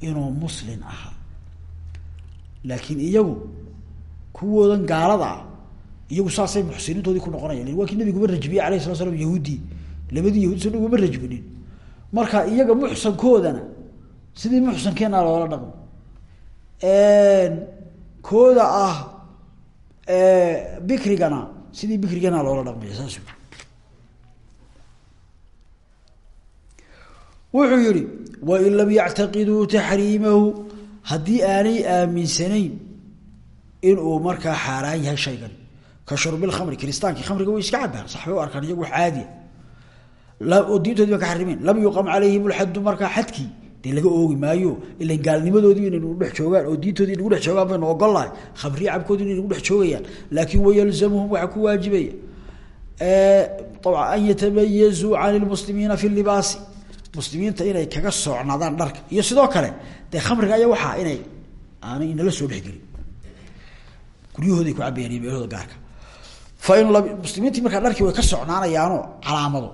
inuu muslim ahaa laakiin iyagu kuwoodan gaalada ah iyagu saasay muxsiniintoodii ku noqonayan waa kii nabiguba rajbiyey alayh sala slam yahuudi. Labadii yahuudi so nabiguma rajbinin. Marka iyaga muxsankoodana sidii muxsankeena loola dhaqmo kooda ah bikrigana sidii bikrigana loola dhaqmaya saas wuxuu yihi wain lam yactaqiduu taxriimahu haddii aanay aaminsanayn inuu markaa xaaraan yahay shaygan ka shurbi lkhamri kiristaankii khamriga way iska cabaan sax bay u arkaan iyagu caadiya oo diintoodi ba ka xarimeen lam yuqam calayhim lxaddu markaa xadkii dee laga oogi maayo ilan gaalnimadoodii inay nagu dhex joogaan oo diintoodii nagu dhex joogaan baynu ogolahay khamriya cabkoodi inay nagu dhex joogayaan laakin wayalzamuhum waxaa ku waajibaya. Abcan an yatamayazuu can lmuslimiina fi libaasi muslimiinta inay kaga soocnaadaan dharka. Iyo sidoo kale dee khamriga aya waxaa inay aanay inala soo dhexgelin guryahooday ku cabayaan iyo meelahooda gaarka. Fain muslimiintii markaa dharkii way ka socnaanayaanoo calaamado.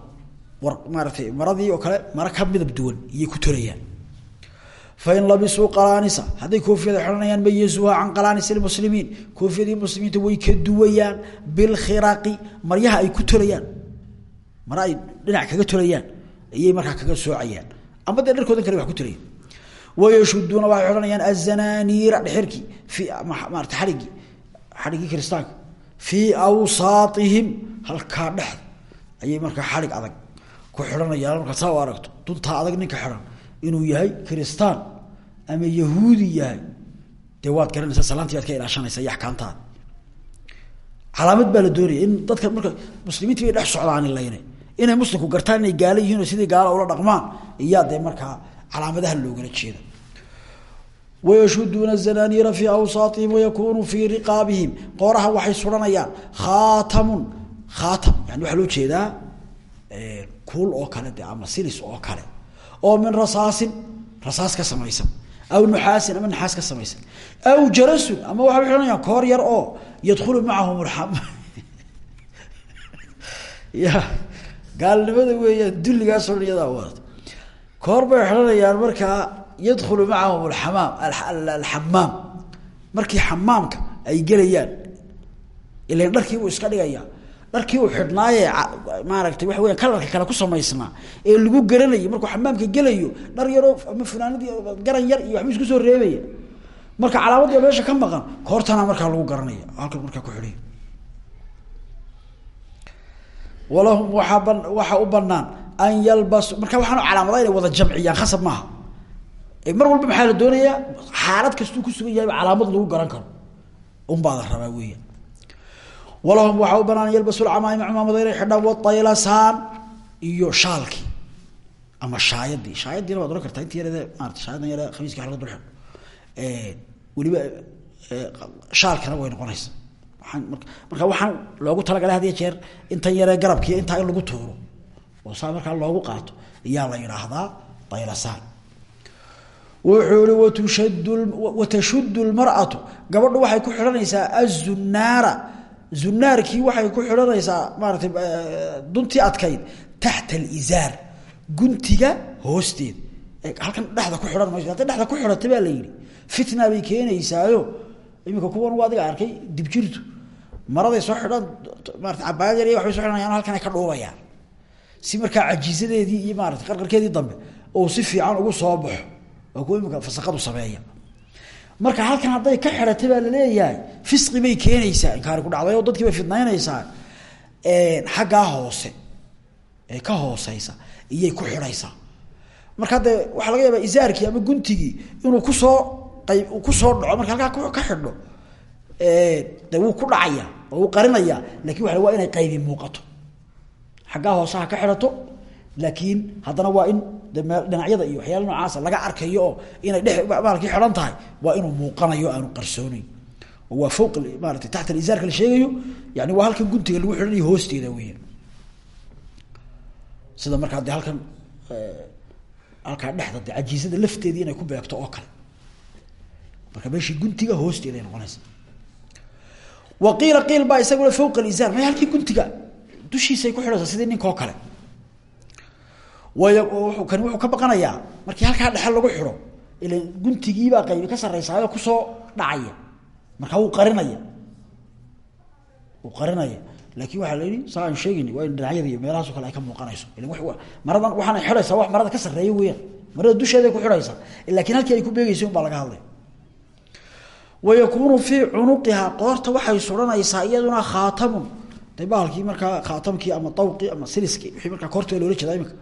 War maaratay maradii oo kale mara ka midab duwan iyay ku tolayaan fain labisuu qalaanisa hadday koofiyada xidhanayaan mayazuuha can qalaanis lmuslimiin. Koofiyadii muslimiinta way ka duwayaan bilkhiraqi maryaha ay ku tolayaan mara ay dhinac kaga tolayaan ayay markaa kaga soocayaan ama dee dharkoodan kale wa ku tolayan wayashuduuna waxay xidhanayaan azanaaniira dhexirkii maarata xadhigii xadhiggii kiristaanka fii awsaatihim halkaa dhexda ayay markaa xadhig adag ku xidhanayaan markaa saa aragto. Duntaa adag ninka xidhan inuu yahay kiristaan ama yahuudi yahay. Dee waad garanaysaa salaantii ka ilaashanaysa iyo axkaamtaada calaamad baa la doonaya in dadka marka muslimiintii bay dhex socdaan layne inay muslimku gartaan inay gaalo yihiin oo sidii gaalo ula dhaqmaan iyaa dee markaa calaamadaha loogala jeeda wayashuduuna zananiira fii awsaatihim wayakunu fii riqaabihim. Qooraha waxay suranayaan khaatamun. Khaatam yani waxaa loo jeedaa kuul oo kale de ama silis oo kale. Oo min rasaasin. Rasaas ka samaysan. Aw nuxaasin ama naxaas ka samaysan. Aw jarasun ama waxay xidhanayaan koor yar oo yadkhulu macahum ya gaalnimada weeyaan dulligaasoo dhan iyadaa wadato koor bay xidhanayaan markaa yadkhulu macahum alamaam alxamaam. Markii xamaamka ay gelayaan ilan dharkiibuu iska dhigayaa dharkii uu xidhnaaye maaragtay waxa weya kalarka kale ku samaysnaa ee lagu garanayay markuu xamaamka gelayo dhar yaroo ama funaanadii garan yar iyo waxbuu isku soo reebaya. Marka calaamadii meesha ka maqan koortana markaa lagu garanaya halkan markaa ku xidhay walahum waaa ba waxaa u banaan marka waxaan calaamada inay wada jamciyaan khasab maaha. Mar walba maxaa la doonayaa? Xaalad kastuu ku sugan yahay calaamad lagu garan karo. Unbaa la rabaa weya walahum waxaa u an yalbasu lcamaa'ima cimaamada inay xidhaan wataylasaan iyo shaalkii ama shaayadii shaayadiina waad ohan kartaa inti yarade maarata shaayadan yare khamiiska laga dul xidho weliba shaalkana way noqonaysa marka waxaan loogu talagalay had jeer intan yaree garabkiiyo intaa in lagu tuuro. Oo saa markaa loogu qaato. Iyaa la yidhaahdaa daylasaan wuxuu i watushad watashuddu lmar'atu gabadhu waxay ku xidhanaysaa azunaara zunaarkii waxay ku xidhanaysaa maaratay duntii adkayd taxta alizaar guntiga hoosteeda halkan dhexda ku xidhan mayso hadday dhexda ku xidhata baa la yidhi. Fitna bay keenaysaayo iminka kuwan waa adiga arkay dibjirtu maraday soo xidhan maarata cabaayad yar waxbay so xidhanayaan halkan ay ka dhuubayaan. Si markaa cajiisadeedii iyo maarata qarqarkeedii dambe oo si fiican ugu soo baxo waa kuwa imika fasaqadu sameeya. Marka halkan hadday ka xidhata baa la leeyahay fisqi bay keenaysaa inkaari ku dhacday oo dadkii bay fidnaynaysaa xaggaa hoose ee ka hooseysa iyay ku xidhaysaa. Marka hadde waxaa laga yaabaa isaarkii ama guntigii inuu ku soo qayb ku soo dhaco marka halkaa ka xidho de wuu ku dhacaya oo qarinaya laakiin waa waa inay qaybi muuqato. Xaggaa hooseha ka xidhato laakiin haddana waa in dhinacyada iyo waxyaala noocaasa laga arkayo inay dhe maalkii xidhan tahay waa inuu muuqanayo aanu qarsooneyn oo waa fowq maarata taxta la sheegayo yani waa halkan guntiga lagu xidhanayo hoosteeda weya sida markaa de halkan halkaa dhexda de cajiisada inay ku beegto oo kale marka meeshii guntiga hoosteeda ay noqonaysa. Wa qiila qiil baa isaguna fowqa alisaar may halkii guntiga dushiisay ku xidhaysaa sidii ninka oo kale. Kani wuxuu ka baqanayaa markii halkaa dhexe lagu xidho ila guntigiibaa qaybi ka sarreysaayo ku soo dhacaya. Markaa wuu qarinaya. Wuu qarinaya. Laakiin waxaa la yihi saa aan sheegayni waa in dhinacyada kale ay ka muuqanayso. Ila maradan waxaanay xidhaysaa wax marada ka sarreeya weeyaan. Marada dusheeday ku xidhaysaa. Lakiin halkii ay ku beegeysay un baa laga hadlaya wayakuunu fii cunuqihaa qoorta waxay suranaysaa iyaduna khaatamun de bahalkii markaa khaatamkii ama awqii ama siliskii wii markaa koorta loola jeeda imika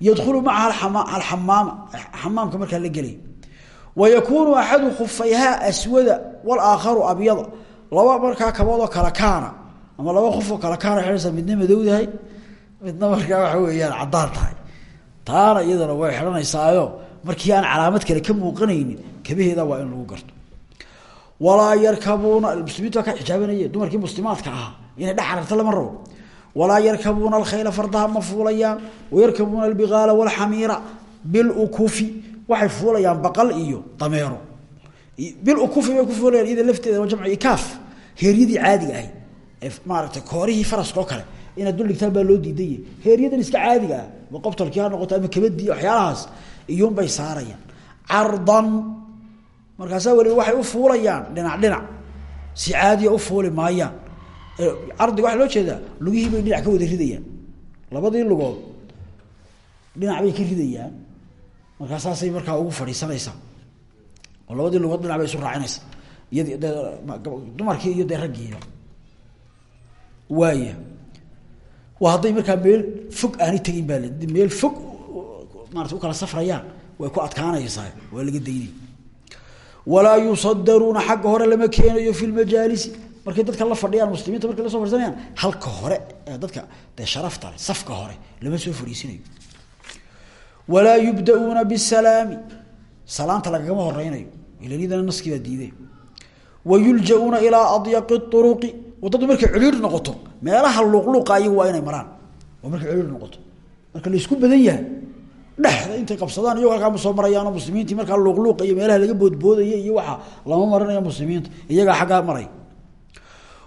yadkhulu macaha alxamaama xamaamka markaa la gelay wayakuunu axadu khufayhaa aswada walaakharu abyada laba markaa kaboodoo kala kaana ama laba qofoo kala kaana xidhaysaa midna madowdahay midna markaa waxa weeyaan caddaan tahay taana iyadana way xidhanaysaayo markii aan calaamad kale ka muuqanaynin kabaheeda waa in lagu garto walaa yarkabuuna muslimiintu waa ka xijaabanayeen dumarkii muslimaadka ahaa inay dhex cararta lama rabo. Walaa yarkabuuna alkhayla fardaha ma fuulayaan wayarkabuuna albigaala walxamiira bilukufi waxay fuulayaan baqal iyo dameero. Bilukufi bay ku fuulayaan iyada lafteeda waa jamcu ikaaf heeryadii caadiga ahay ee maaragtay koorihii faraska oo kale inaad dul dhigtaan baa loo diidaya heeryadan iska caadiga ah ma qobtolkii ha noqoto markaasaa weliba waxay u fuulayaan dhinac dhinac. Si caadiya u fuuli maayaan. Cardiga waxaa loo jeedaa lugihii bay dhinac ka wada ridayaan. Labadii lugood dhinac bay ka ridayaan. Markaasaasay markaa ugu fadhiisanaysaa. Labadii lugood dhinac bay isu raacinaysaa. Iyad dumarkii iyo dee raggiiba waaya waa hadday markaa meel fog aanay tegin baa meel fog maarata u kala safrayaan way ku adkaanaysaa waa laga daynay walaa yusadaruuna xagga hore lama keenayo fi lmajaalisi markay dadka la fadhiyaan muslimiinta markay la soo fadhiisanayaan halka hore ee dadka dee sharafta safka hore lama soo fadhiisinayo walaa yubda'uuna bisalaami. Salaanta lagagama horeynayo ilanidana naskii baa diiday wayuljauuna ilaa adyaqi uruqi waddadu markay celiiri noqoto meelaha luuqluuqa ayagu waa inay maraan. Oo markay noqoto. Marka laysku badan yahay dhexda intay qabsadaan iyago halkaama soo marayaano muslimiintii markaa luuqluuqa iyo meelaha laga boodboodaya iyo waxa lama marinayo muslimiinta iyagaa xaggaa maray.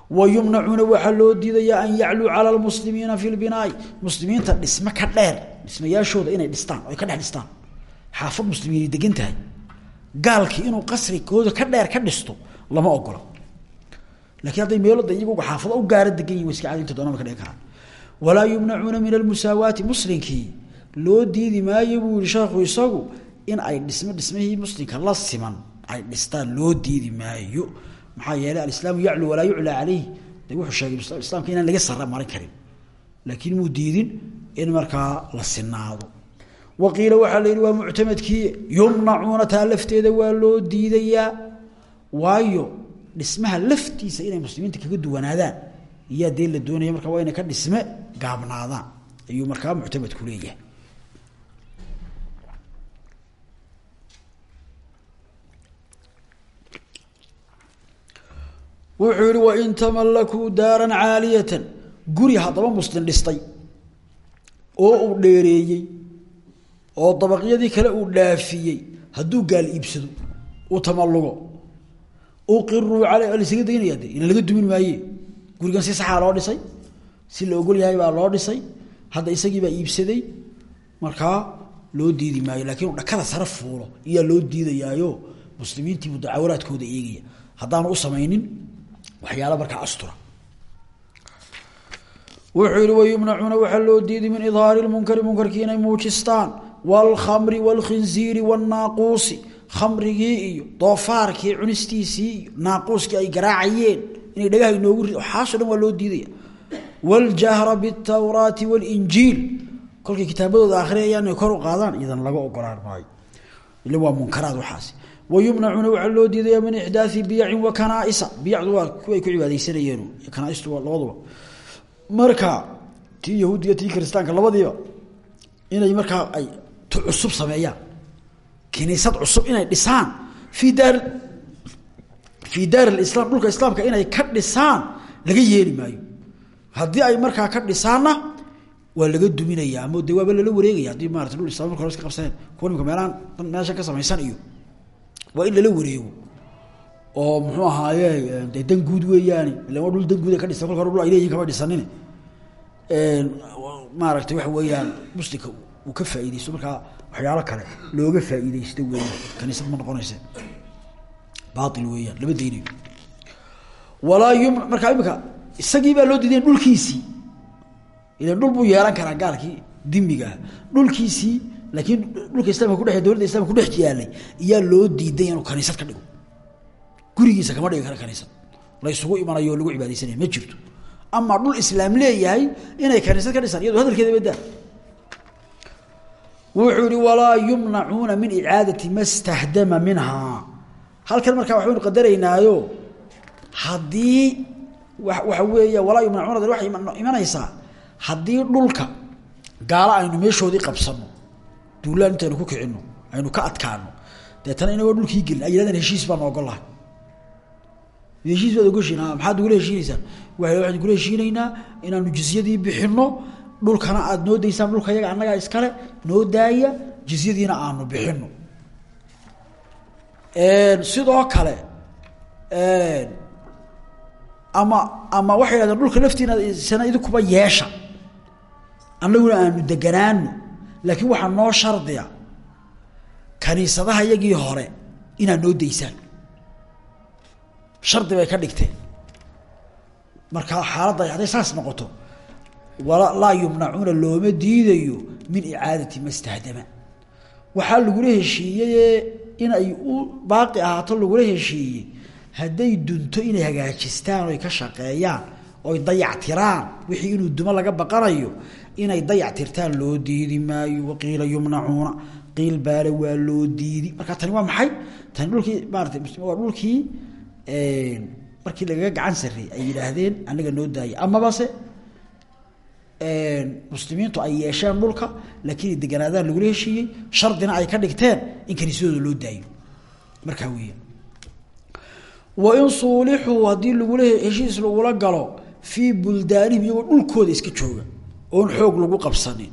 Wa yumnacuuna loo diidayaa an yacluu cala lmuslimiina fi lbinaai muslimiinta dhisme ka dheer dhismayaashooda inay dhistaan oy ka dhex dhistaan. Xaafad muslimiini degan tahay. Gaalkii inuu qasrigooda ka dheer ka dhisto lama ogola lakiin hadday meeloda iyagu xaafado u gaara degan yihiin wa iska caadi inta doonaba ka dhigi walaa yumnacuuna min almusaawaati muslinkii loo diidi maayo buu yihi sheekhu isagu in ay dhismo dhismihii muslimka la siman ay dhistaan loo diidi maayo. Maxaa yeelay alislaamu yaclu walaa yuclaa caleyh de wuxuu sheegay islaamka inaan laga sara marin karin. Laakiin muu diidin in markaa la sinaado waqiila waxaa la yidhi waa muctamadkii yumnacuuna taa waa loo diidayaa. Waayo dhismaha laftiisa inay muslimiinta kaga duwanaadaan. Iyaa dee la doonaya marka waa inay ka dhisme gaabnaadaan. Ayuu markaa muctamadku leeyahay wuxuu yihi wain tamallakuu daaran caaliyatan. Guri haddaba muslim dhistay oo uu dheereeyey oo dabaqyadii kale uu dhaafiyey hadduu gaal iibsado uu tamallugo. Uqiruu caley lasaga daynaya de ina laga dumin maaye gurigan si saxaa loo dhisay si la ogol yahay baa loo dhisay. Hadda isagiibaa iibsaday. Markaa loo diidi maayo lakiin dhakada sare fuulo. Iyaa loo diidayaayo. Muslimiintii mudacawaraadkooda eegaya. Haddaanu u samaynin waxyaala markaa astura wuxuu yihi wayumnacuuna waxaa loo diiday min idhaari lmunkari munkarkii inay muujistaan wاlkhamri wاlkhinziiri wاnnaaquusi khamrigii iyo doofaarkii cunistiisii iyo naaquuskii ay garaacayeen inay dhagaha inoogu rid waxaaso dhan waa loo diidaya wاljahra bالtawraati wاlinjiil kolkay kitaabadooda akhriyayaan inay kor u qaadaan iyadan laga ogolaan maayo ila waa munkaraad waxaasi wayumnacuuna waxaa loo diidaya min ixdaai biyacin wa kanaaisa biyacdu waa kuwa ay ku cibaadeysanayeen kanaa'istu waa labaduba marka tii yahuudiya tii kiristaanka labadiiba inay markaa ay tu cusub sameeyaan kiniisad cusub inay dhisaan fii daar fii daar alislaam dhulka islaamka inay ka dhisaan laga yeeli maayo waa laga duminaya ama de waaba lala wareegaya haddii maarata dhul islam marka hore iska qabsadeen kuwa ka samaysan iyo waa in lala wareego oo muxuu ahaaye de dan guud weeyaani ila dhul dan guud ka dhisan kolka dhul ay leeyihiin kama dhisanin maaragtay waxa weeyaan muslimka uu ka faaideysto markaa waxyaalo kale looga faa'iideysto weeyaan kaniisad ma noqonayse. Baail weeyaan lama daynayo walaa yum markaa imika isagii baa loo diiday dhulkiisii. Ilan dhul buu yeelan karaa gaalkii dimigaah dhulkiisii laakiin dhulka islamka kudhe dowladda islamka kudhex yaalay iyaa loo diiday inuu kaniisad ka dhigo. Gurigiisa kama dhigi kara kaniisad la imanayo lagu cibaadeysanaya ma jirto. Ama dhul islaam leeyahay inay kaniisad ka dhisaan iyado hadalkeeda badaa wuxuu yihi walaa yumnacuuna min icaadati ma stahdama minhaa halkan markaa waxbaynu qadaraynaayo haddii waxa weeya walaa yumnacuuna waxay imanaysaa haddii dhulka gaalo aynu meeshoodii qabsano duulaan intaynu ku kicino aynu ka adkaano deetana inagoo dhulkii gelin ay yidhahdeen heshiis baan ogolahay heshiis baad ogoshiin maxaad ugula heshiinaysaan? Waxaan kula heshiinaynaa inaanu jizyadii bixino dhulkana aada noo dhulka yaga annagaa iskale noo daaya jizyadiina aanu bixino sidoo kale ama ama waxay yidhahdeen dhulka laftiina sana idinkuba yeesha. Annaguna aanu deganaano laakiin waxaa noo shardiya kaniisadaha iyagii hore inaad noo daysaan. Shardi bay ka dhigteen. Marka xaaladda hadday saas noqoto laa yumnacuuna looma diidayo min icaadati ma stahdama waxaa lagula heshiiyey in ay u baaqi ahaato lagula heshiiyey hadday dunto inay hagaajistaan oy ka shaqeeyaan oy dayactiraan wixii inuu dumo laga baqanayo inay dayactirtaan loo diidi maayo waqiila yumnacuuna qiil baale waa loo diidi. Marka tani waa maxay? Tani dhulkii maarata waa dhulkii markii lagaga gacan sarreey ay yidhaahdeen anaga noo daaya amabase muslimiintu ay yeesheen dhulka laakiin deganaadaan lagula heshiiyey shardina ay ka dhigteen in kaniisadooda loo daayo. Markaa weya wain suulixuu haddii lagula heshiis lagula galo fii buldaanihim iyagoo dhulkooda iska jooga oon xoog lagu qabsanin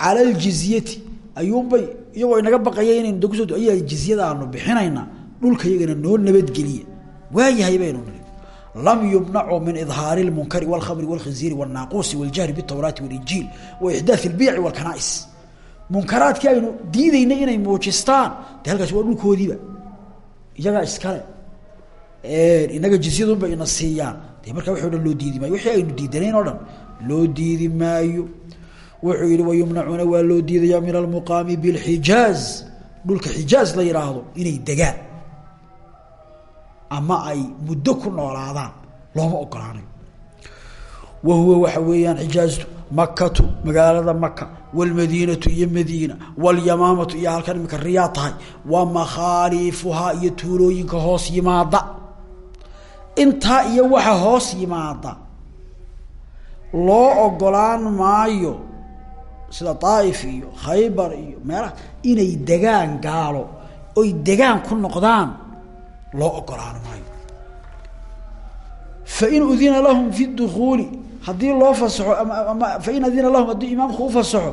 cala aljizyati ayuunbay iyagoo inaga baqaya inaynu dakuso ayaa jizyada aanu bixinayna dhulka iyagana noo nabadgeliya waayahay baynu niri lam yumnacuu min idhaari lmunkari wاlkhamri wاlkhinziiri wاlnaaquusi wاljahri bاtawraati wاlinjiil wa ixdaai اlbiici wاlkanaa'is munkaraadkii aynu diidaynay inay muujistaan de halkaasi waa dhulkoodiiba iyagaa iskale inaga jizyadunba ina siiyaan de markaa wixi o dhan loo diidi maayo wixii aynu diidanayn oo dhan loo diidi maayo wuxuu yihi wayumnacuuna waa loo diidaya min almuqaami biاlxijaaz dhulka xijaaz la yihaahdo inay degaan ama ay muddo ku noolaadaan looma ogolaanayo wa huwa waxa weeyaan xijaaztu makatu magaalada maka wاlmadiinatu iyo madiina wاlyamaamatu iyo halkan imika riyaa tahay wa makhaalifuhaa iyo tuulooyinka hoos yimaada intaa iyo waxa hoos yimaada loo ogolaan maayo sida daaif iyo khaybar iyo meelaha inay degaan gaalo oy degaan ku noqdaan loo ogolaan maayo. Fain udina lahum fi dukuuli haddii loo fasaxo ama fain adina lahum haddii imaamku ufasaxo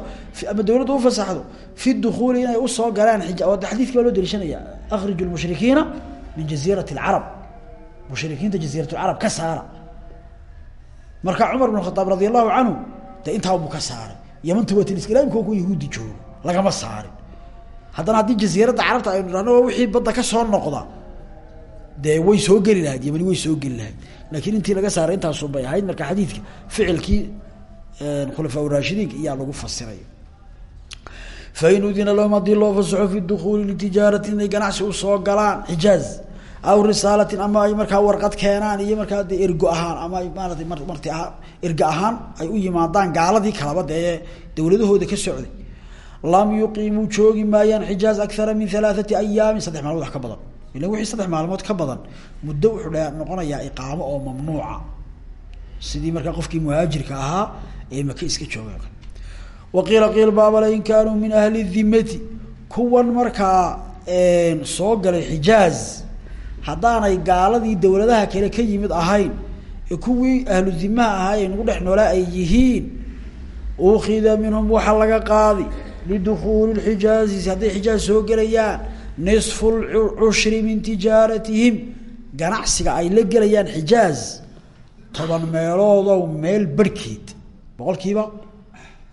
ama dowladdu ufasaxdo fi dukuuli inay u soo galaan xadiidki baa loo daliishanaya akhriju lmushrikiina min jaziirati اlcarab mushrikiinta jaziirat lcarab ka saara marka cumar bn khadaab radi allahu canhu de intaabuu ka saaray kuwa yahuudi joogo lagama saarin. Haddana haddii jaziiradda carabta aynu dhahno wixii badda ka soo noqda dee way soo geli lahayd yamani way soo geli lahayd. Laakiin intii laga saaray intaasun bay ahayd. Marka xadiidka ficilkii khulafaa raashidiinka iyaa lagu fasiray fain udina lahum haddii loo fi dukuuli litijaarati ganacsi u soo galaan xijaaz aw risaalatin ama ay markaa warqad keenaan iyo markaa de ergo ahaan ama ay maarata marti ahaan erga ahaan ay u yimaadaan gaaladii kalaba dee dowladahooda ka socday. Lam yuqiimuu joogi maayaan xijaaz akara min alaaati ayaamin saddex maalmood ka badan. Ilan wixii saddex maalmood ka badan muddo wuxuu dhe noqonayaa iqaamo oo mamnuuca. Sidii markaa qofkii muhaajirka ahaa ee maka iska jooga. Waqiila qiil baabale in kaanuu min ahli dhimati kuwan markaa soo galay xijaaz haddaanay gaaladii dowladaha kale ka yimid ahayn ee kuwii ahlu dimaha ahaa ee nagu dhex noolaa ay yihiin ukida minhum waxa laga qaadi lidukuuli lxijaazi hadday xijaaz soo gelayaan nisfu lcushri min tijaaratihim ganacsiga ay la gelayaan xijaaz toban meeloodow meel barhkeed boqolkiiba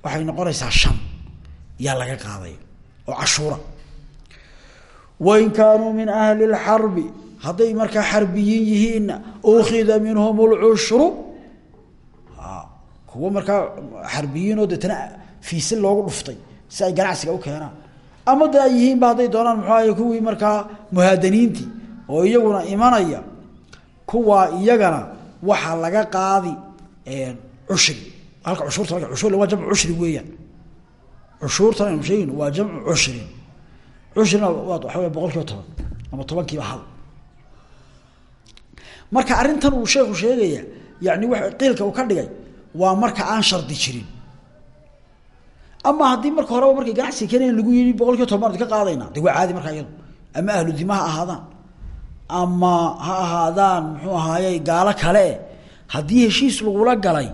waxay noqonaysaa shan yaa laga qaaday oo cashuura. Wain kaanuu min ahli اlxarbi hadday markaa xarbiyiin yihiinna ukida minhum lcushru kuwa markaa xarbiyiinoo deetana fiise loogu dhuftay si ay ganacsiga u keenaan. Ama de ay yihiinba doonaan muxuu ahay kuwii markaa muhaadaniintii oo iyaguna imanaya kuwaa iyagana waxaa laga qaadi cushri. Halka cushuurta marka cushur waa jamcu cushri weeyaan. Cushuurtan aynu sheegin waa jamcu cushrin waa waxa wey boqol kiiba toban ama tobankiiba hal marka arrintan uu sheekhu sheegaya yani qiilka uu ka dhigay waa marka aan shardi jirin. Ama haddii marka horeba markay ganacsiga keenayan lagu yii boqol ka qaadayna de caadi markaa iyado ama ahlu dima ha ahaadaan. Ama ha ahaadaan muxuu ahaaye gaalo kale haddii heshiis lagula galay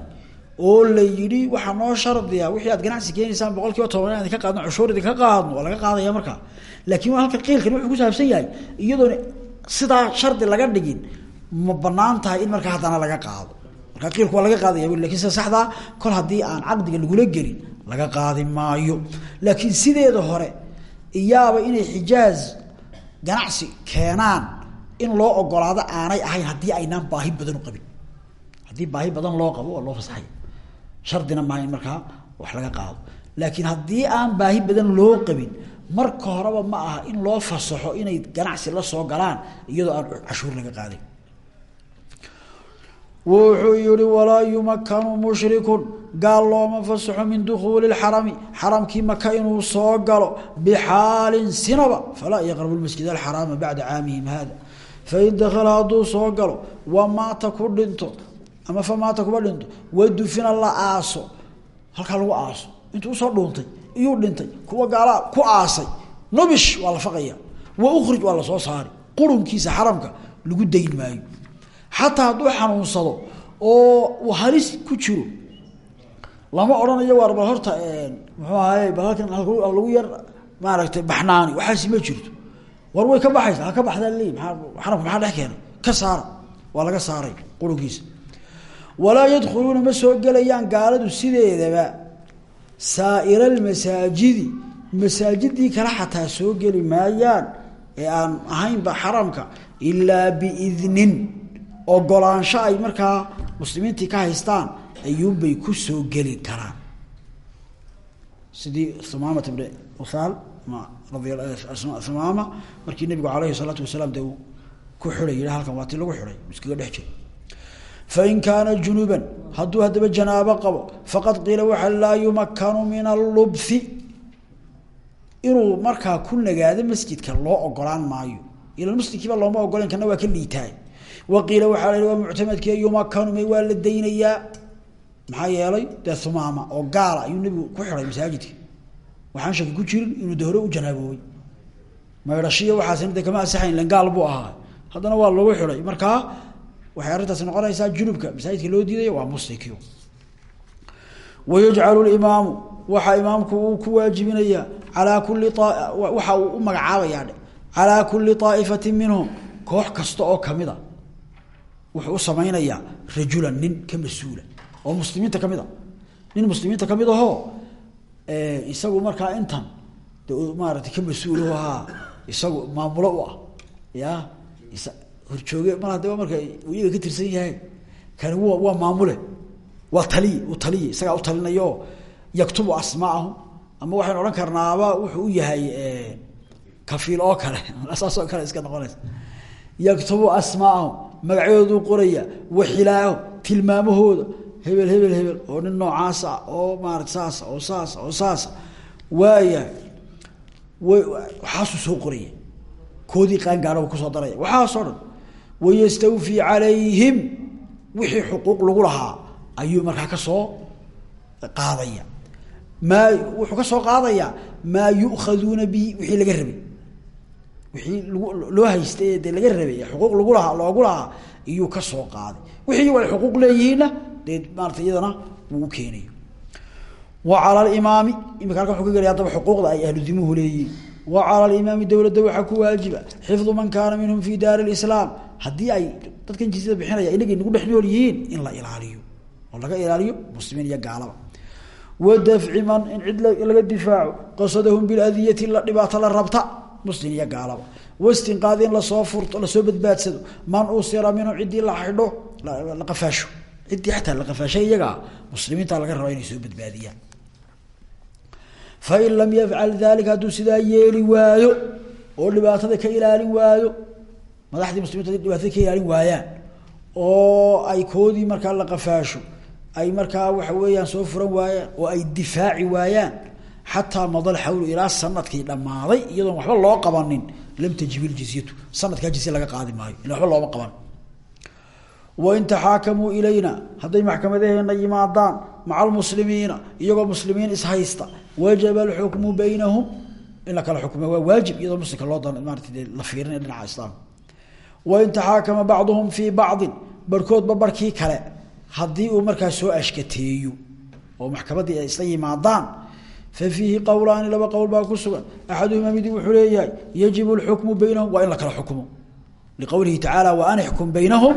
oo la yidhi waxaa noo shardiya wixii aad ganacsi keenaysaan boqol kiiba toban inaan idinka qaadno laga qaadaya markaa. Laakiin halka qiilkani wuxuu ku saabsan yahay iyadoona sidaa shardi laga dhigin ma bannaan tahay in markaa haddana laga qaado. Markaa qiilku laga qaadaya laakiin sida kol haddii aan caqdiga lagula gelin laga qaadi maayo. Laakiin sideeda hore iyaaba inay xijaaz ganacsi keenaan in loo ogolaado aanay ahayn haddii aynaan baahi badan u qabin. Haddii baahi badan loo qabo oo loo fasaxay. Shardina maaha in wax laga qaado. Laakiin haddii aan baahi badan loo qabin marka horeba ma aha in loo fasaxo inay ganacsi la soo galaan iyadoo aan cashuur laga qaadin wuxuu yihi walaa yumakanu mushrikun. Gaal looma fasaxo min dukuuli اxarami xaramkii maka inuu soo galo bixaalin sinaba falaa yaqrabu masjid alxaraama bacda caamihim hada fain dakala hadduu soo galo wa maata ku dhinto ama fa maata kuba dhinto wadufina la aaso. Halkaa lagu aaso. Intuu u soo dhuuntay iyuu dhintay kuwa gaalaa ku aasay. Nubish waa la wa ukhrij waa la soo saari. Qurunkiisa xaramka lagu dayn maayo xataa hadduu xanuunsado oo uu halis ku jiro lama odhanayo waar bal horta muxuu ahaye bal halkan lagu yar maaragtay baxnaani waxaasi ma jirto. War way ka baxaysa ha ka baxdaa leey maaa xaramka maxaa dhex ka saara waa laga saaray qurunkiisa. Walaa yadkhuluuna ma soo gelayaan gaaladu sideedaba saa'ira almasaajidi masaajidii kale xataa soo geli maayaan ee aan ahaynba xaramka ilaa biidnin ogolaansho ay markaa muslimiintii ka haystaan ayuunbay ku soo geli karaan. Sidii humaamat ibn uhaal humaama markii nabigu alayhi salaatu wasalaam uu ku xiday yihi halkan waa ti lagu xiday iskaga dhex jiro fain kaana junuban hadduu haddaba janaabo qabo faqad qiila waxa laa yumakanu min allubhi inuu markaa ku nagaado masjidka loo ogolaan maayo ila muslimkiiba looma ogolan kana waa ka liitaay waqiila waxaa la waa muctamadkii yumakanu may waa la daynayaa maxaa yeelay dee humaama oo gaala ayuu nebigu ku xiday masaajidka waxaan shaki ku jirin inuu de hore u janaaboobay maydhashiya waxaasna de kama asaxayn lan gaal buu ahaa. Haddana waa lagu xiday markaa waxay arrintaasi noqonaysaa junubka. Masaajidka loo diidaya waa muslimkii wayajcalu limaamu waxaa imaamku uu ku waajibinayaa alaa kuli waxa uu u magacaabayaa dhe calaa kuli aa'ifatin minhum koox kasta oo kamida wuxuu u samaynayaa rajulan nin ka mas'uula. Oo muslimiinta ka mid a nin muslimiinta ka mid ahoo isagu markaa intan de maaragtay ka mas'uulaho ahaa isagu maamulo u ah. Ya horjooge mar hadaba marka iyaga ka tirsan yahay. Kani w waa maamule. Waa taliye u taliye isagaa u talinayo. Yaktubu asmaahum ama waxaynu odhan karnaaba wuxuu u yahay kafiil oo kale. Saasoo kale iska noqonaysa. Yaktubu asmaahum magacyoodu qoraya waxilaaho tilmaamahooda hebel hebel hebel oo nin noocaasa oo maarata saasa oo saasa oo saasa waaya waxaasuu soo qoraya koodii qaangaadha ku soo daraya waxaasoo dhan wayastawfii calayhim wixii xuquuq lagu lahaa ayuu markaa ka soo qaadaya. Maa wuxuu ka soo qaadayaa maa yu'khaduuna bihi wixii laga rabay wixii loo haystay dee laga rabay xuquuq lagu lahaa loogu lahaa iyuu ka soo qaaday. Wixii ay xuquuq leeyihiinna dee maarata iyadana keenaya wa cala alimaami imika halkan ka gelaya haddaba xuquuqda ay ahlu dimuhu leeyihiin. Wa cala alimaami dowladda waxaa ku waajiba xifdu man kaana minhum fi daari lislaam haddii ay dadkan jizyada bixinaya inagay nagu dhex yihiin in la ilaaliyo. Oo laga ilaaliyo muslimiin iyo gaalaba. Wa dafci man in cid laga difaaco qasadahum biladiyati la dhibaato la rabta muslim iyo gaalaba. Wastinqaadi in la soo furto la soo badbaadsado man usira minhum ciddii la xidho la qafaasho. Ciddii xataa la qafaashay iyagaa muslimiinta laga raba inay soo badbaadiyaan. Fain lam yafcal dalika hadduu sidaa yeeli waayo oo dhibaatada ka ilaalin waayo madaxdii muslimiinta dhibaatada ka ilaalin waayaan oo ay koodii markaa la qafaasho ay markaa waxa weeyaan soo furan waayaan oo ay difaaci waayaan xataa madal xawlu ilaa sannadkii dhammaaday iyadoon waxba loo qabanin. Lam tajib iljizyatu sanadkaa jizye laga qaadi maayo. Ila waxba looma qaban. Wain taxaakamuu ilayna hadday maxkamadaheena yimaadaan maca almuslimiina iyagoo muslimiin ishaysta wajaba alxukmu baynahum in la kala xukma waa iyadoo muslimka loo da maarata la fiirinay dhinaca islaamka wain taxaakama bacduhum fii bacdin barhkoodba barhkii kale. Haddii uu markaa soo ashkateeyo oo maxkamaddii ay isla yimaadaan fa fiihi qowlaani laba qowl baa ku sugan axaduhumaa midi wuxuu leeyahay yajibu alxukmu baynahum waa in la kala xukmo liqowlihi tacaala wa an ixkum baynahum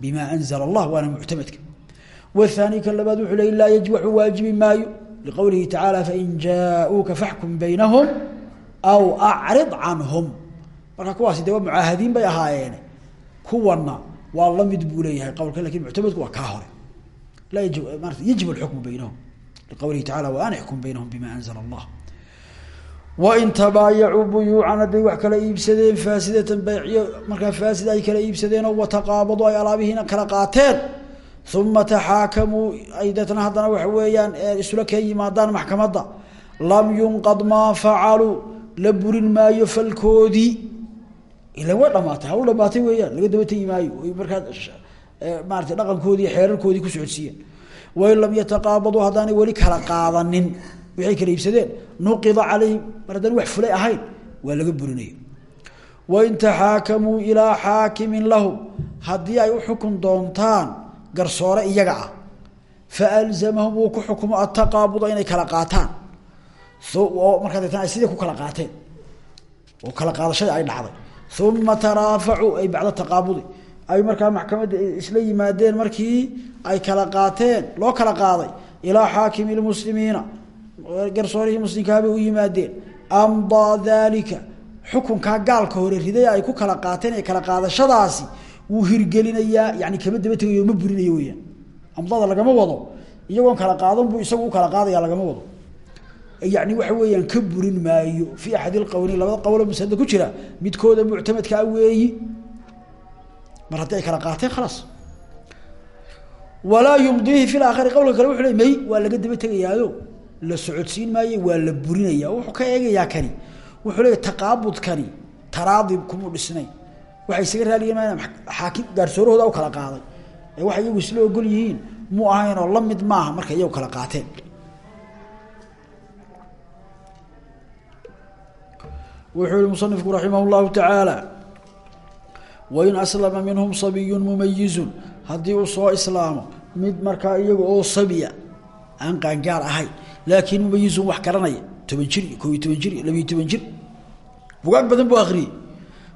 bima anzla allah waana muctamadka wthaani kan labaad wuxuu le laa yajib waxu waajibi maayo liqowlihi tacaala fain jaa-uuka faxkum baynahum aw acrid canhum marka kuwaasi de waa mucaahadiin bay ahaayeene kuwana waa la mid buu leeyahay qowlka laakiin muctamadku waa kaa hore laa yajib maarata yajib alxukmu baynahum liqowlihi tacala wa an ixkum baynahum bima anzla allah wain tabaayacuu buyuucan hadday wax kala iibsadeen faasidatan bayciyo markaa faasida ay kala iibsadeenoo wataqaabadu ay alaabihiina kala qaateen uma taxaakamuu ay deetna haddana waxa weeyaan isula kee yimaadaan maxkamadda lam yunqad maa facaluu la burin maayo falkoodii ila way dhamaatay hawl dhamaatay weeyaan laga daba tegi maayo markaa maarata dhaqankoodii xeerarkoodii ku socodsiiyeen wain lam yataqaabaduu haddaanay weli kala qaadanin waxay kala iibsadeen nuqida calayhim mar haddaan wax fulay ahayn waa laga burinaya wain taxaakamuu ilaa xaakimin lahum haddii ay u doontaan garsoore iyaga ah. Faalzamahum uu ku xukumo ataqaabuda inay kala qaataan. Markaa deetna sidii ku kala qaateen. Oo kala qaadashadii ay dhacday. Uma taraafacuu ay bacda taqaabudi ay markaa maxkamadda isla yimaadeen markii ay kala qaateen loo kala qaaday ilaa xaakimi lmuslimiina garsoorihii muslimkaabay u yimaadeen. Amdaa dalika xukunkaa gaalka hore riday ay ku kala qaateen ee kala qaadashadaasi wuu hirgelinayaa yani kama daba tegayo ma burinayo weyaan amdada lagama wado iyagoon kala qaadan buu isagu kala qaadaya lagama wado. Yani waxa weeyaan ka burin maayo. Fi axad ilqowleyn labada qowlo masalada ku jira midkooda muctamadkaa weeyi mar haddii ay kala qaateen khalaas walaa yumdiihi fi laakhari qowlka kale wuxu le waa laga daba tegayaado la socodsiin maayo waa la burinaya wuxuu ka eegayaa kani wuxuu leeya taqaabudkani taraadi kumuu dhisnay. Waxay isaga raaliyen xaakim gaarsoorahooda u kala qaaday. Ee waxay iyagu isla ogol yihiin muu ahaynoo la mid maaha markay iyagu kala qaateen. Wuxuu yihi musanifku raximah llahu wain aslama minhum sabiyun mumayizun haddii uu soo islaamo mid markaa iyaga oo sabiya aan qaangaar ahayn laakiin mumayizun wax garanaya toban jir iyo koob iyo toban jir iyo labiyo toban jir bugaag badan buu akriyey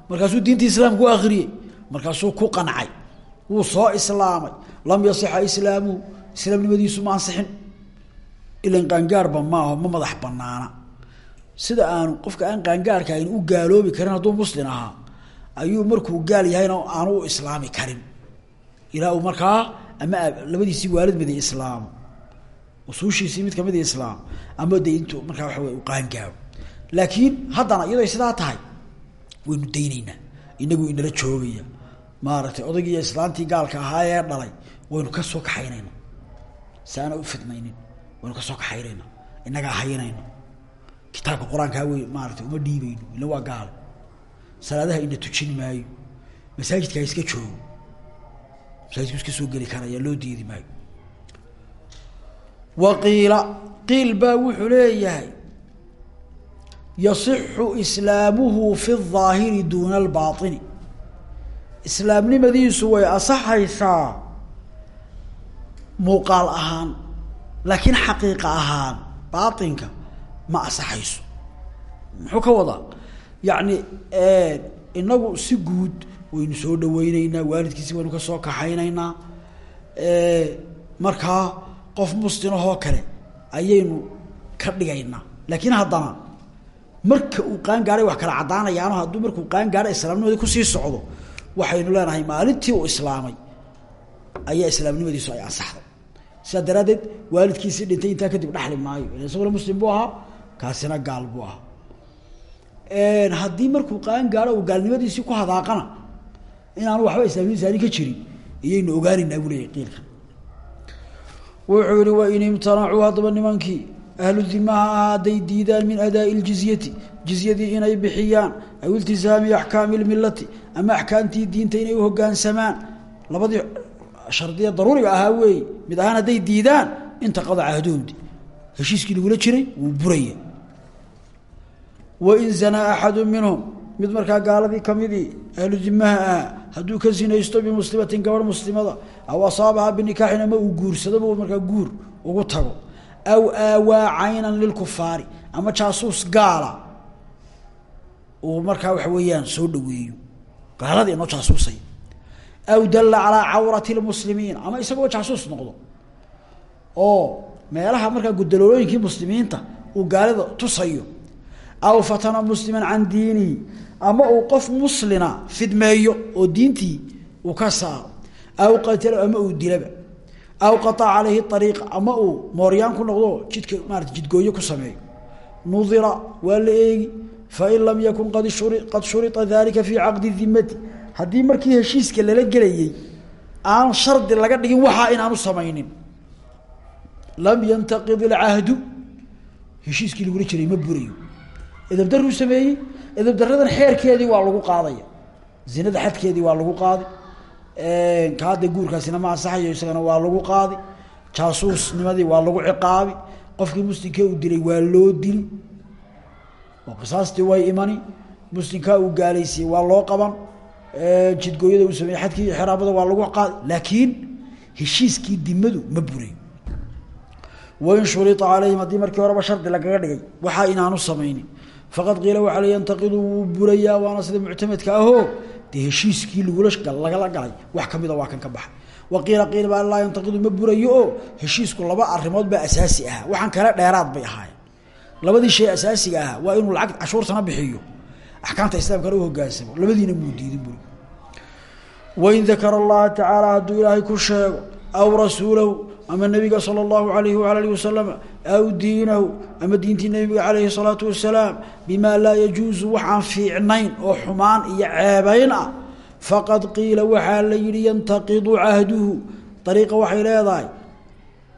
markaasuu diinta islaamka u akriyey markaasuu ku qancay wuu soo islaamay lam yasixa islaamuhu islaamnimadiisu ma ansixin ilan qaangaarba maaho ma sida aanu qofka aan qaangaarka ayn u gaaloobi karin hadduu muslin ahaa ayuu markuu gaal yahayna aanu islaami karin. Ilaa markaa ama labadiisii waalid midi islaamo usuushiisii mid ka mid islaam ama de markaa waxa wey u qaangaaro. Laakiin haddana iyadoo sidaa tahay waynu dayneynaa inagu inala joogaya. Maaragtay odaygiiyo islaantii gaalka ahaa ee dhalay waynu ka soo kaxaynayna si aana u fidnaynin waynu ka soo kaxaynayna inagaa haynayno. Kitaabka qur'aankaa wey maaratay uma dhiibayno. Ila waa gaalo salaadaha ina tujin maayo masaajidkaa iska joogo masaajidku iska soo geli karaya loo diidi maayo waqiila qiil baa wuxuu leeyahay yasixu islaamuhu fi الظaahiri duuna اlbaaطini islaamnimadiisu way asaxaysaa muuqaal ahaan laakiin xaqiiqa ahaan baaطinka ma asaxayso muxuu ka wadaa Yacni inagu si guud waynu soo dhaweyneynaa waalidkiisi waynu ka soo kaxayneynaa markaa qof muslimahoo kale ayaynu ka dhigaynaa. Laakiin haddana marka uu qaan gaahay wax kala caddaanayaano hadduu markuu qaan gaadha islaamnimadii ku sii socdo waxaynu leenahay maalintii uu islaamay ayaa islaamnimadiisu ay ansaxday. Sidaa daraaddeed waalidkiisii dhintay intaa kadib dhaxli maayo. Isaguna muslim buu ahaa kaasina gaal buu ahaa haddii markuu qaan gaadho uu gaalnimadiisii ku hadaaqana inaanu waxba islaamnimadiisi ani ka jirin iyaynu ogaanaynaa buu leeyahy qiilka. Wuxuu yihi wain imtanacuu haddaba nimankii ahlu dimaha hadday diidaan min adaa'i ljizyati jizyadii inay bixiyaan aw iltisaami axkaami lmilati ama axkaamtii diinta inay uhogaansamaan labadii shardiya daruuriga ahaa weeye mid ahaan hadday diidaan intaqada cahdoomdi heshiiskii lagula jiray wuu buraya wain zanaa axadu minhum mid markaa gaaladii kamidii ahlu dimaha ahaa hadduu ka sinaysto bimuslimatin gabadh muslimada aw asaabahaa binikaaxin ama uu guursadoba markaa guur ugu tago aw aawaa caynan lilkufaari ama jaasuus gaala uu markaa waxa weeyaan soo dhaweeyo gaaladii inoo jaasuusay aw dalla calaa cawrati lmuslimiin ama isagoo jaasuus noqdo oo meelaha markaa gudaloolooyinkii muslimiinta uu gaalida tusayo aw fatana muslima can diinihi ama uu qof muslina fidmeeyo oo diintii uu ka saaro aw qatalo ama uu dilaba aw qaطaca calayhi ariiqa ama uu mooryaan ku noqdo jidka maarata jidgooyo ku sameeyo nudira waa la eegi fain lam yakun qad shurita dalika fii caqdi dimati haddii markii heshiiska lala gelayey aan shardi laga dhigin waxaa in aanu lam yantaqid ilcahdu heshiiskii lagula jiray ma burayo edabdaruu sameeyey edabdaradan xeerkeedii waa lagu qaadaya zinada xadkeedii waa lagu qaadi. Kaade guurkaasina ma ansaxayo isagana waa lagu qaadi. Jaasuusnimadii waa lagu ciqaabi. Qofkii muslimkee uu dilay waa loo dili. Oo qisaastii way imani. Muslimkaa uu gaalaysiiyey waa loo qaban. Jidgooyada uu sameeyey xadkii xeraabada waa lagu qaadi. Laakiin heshiiskii dimadu ma burayo wain shuria calayhim haddii markii horeba shardi lagaga dhigay waxaa inaanu samaynin faqad qiila waxaa la yantaqidu wuu burayaa waana sida muctamedka ahoo dee heshiiskii lagula galay wax kamida waa kan ka baxay wa qiila qiila baa laa yantaqidu ma burayo oo heshiisku laba arimood baa asaasi ahaa. Waxaan kale dheeraad bay ahaayeen. Labadii shay asaasiga ahaa waa inuu lacag cashuurtana bixiyo. Axkaamta islaamkana u hogaansamo labadiina muu diidin buri. Wain dakara allaha tacaala hadduu ilaahay ku sheego aw rasuulahu ama nabiga salى اllahu alayhi wala alih wasalam aw diinahu ama diintii nabiga calayhi الsalaatu wasalaam bima laa yajuusu waxaan fiicnayn oo xumaan iyo ceebayn ah faqad qiila waxaa la yihi yantaqidu cahduhu ariiqa waxay leedahay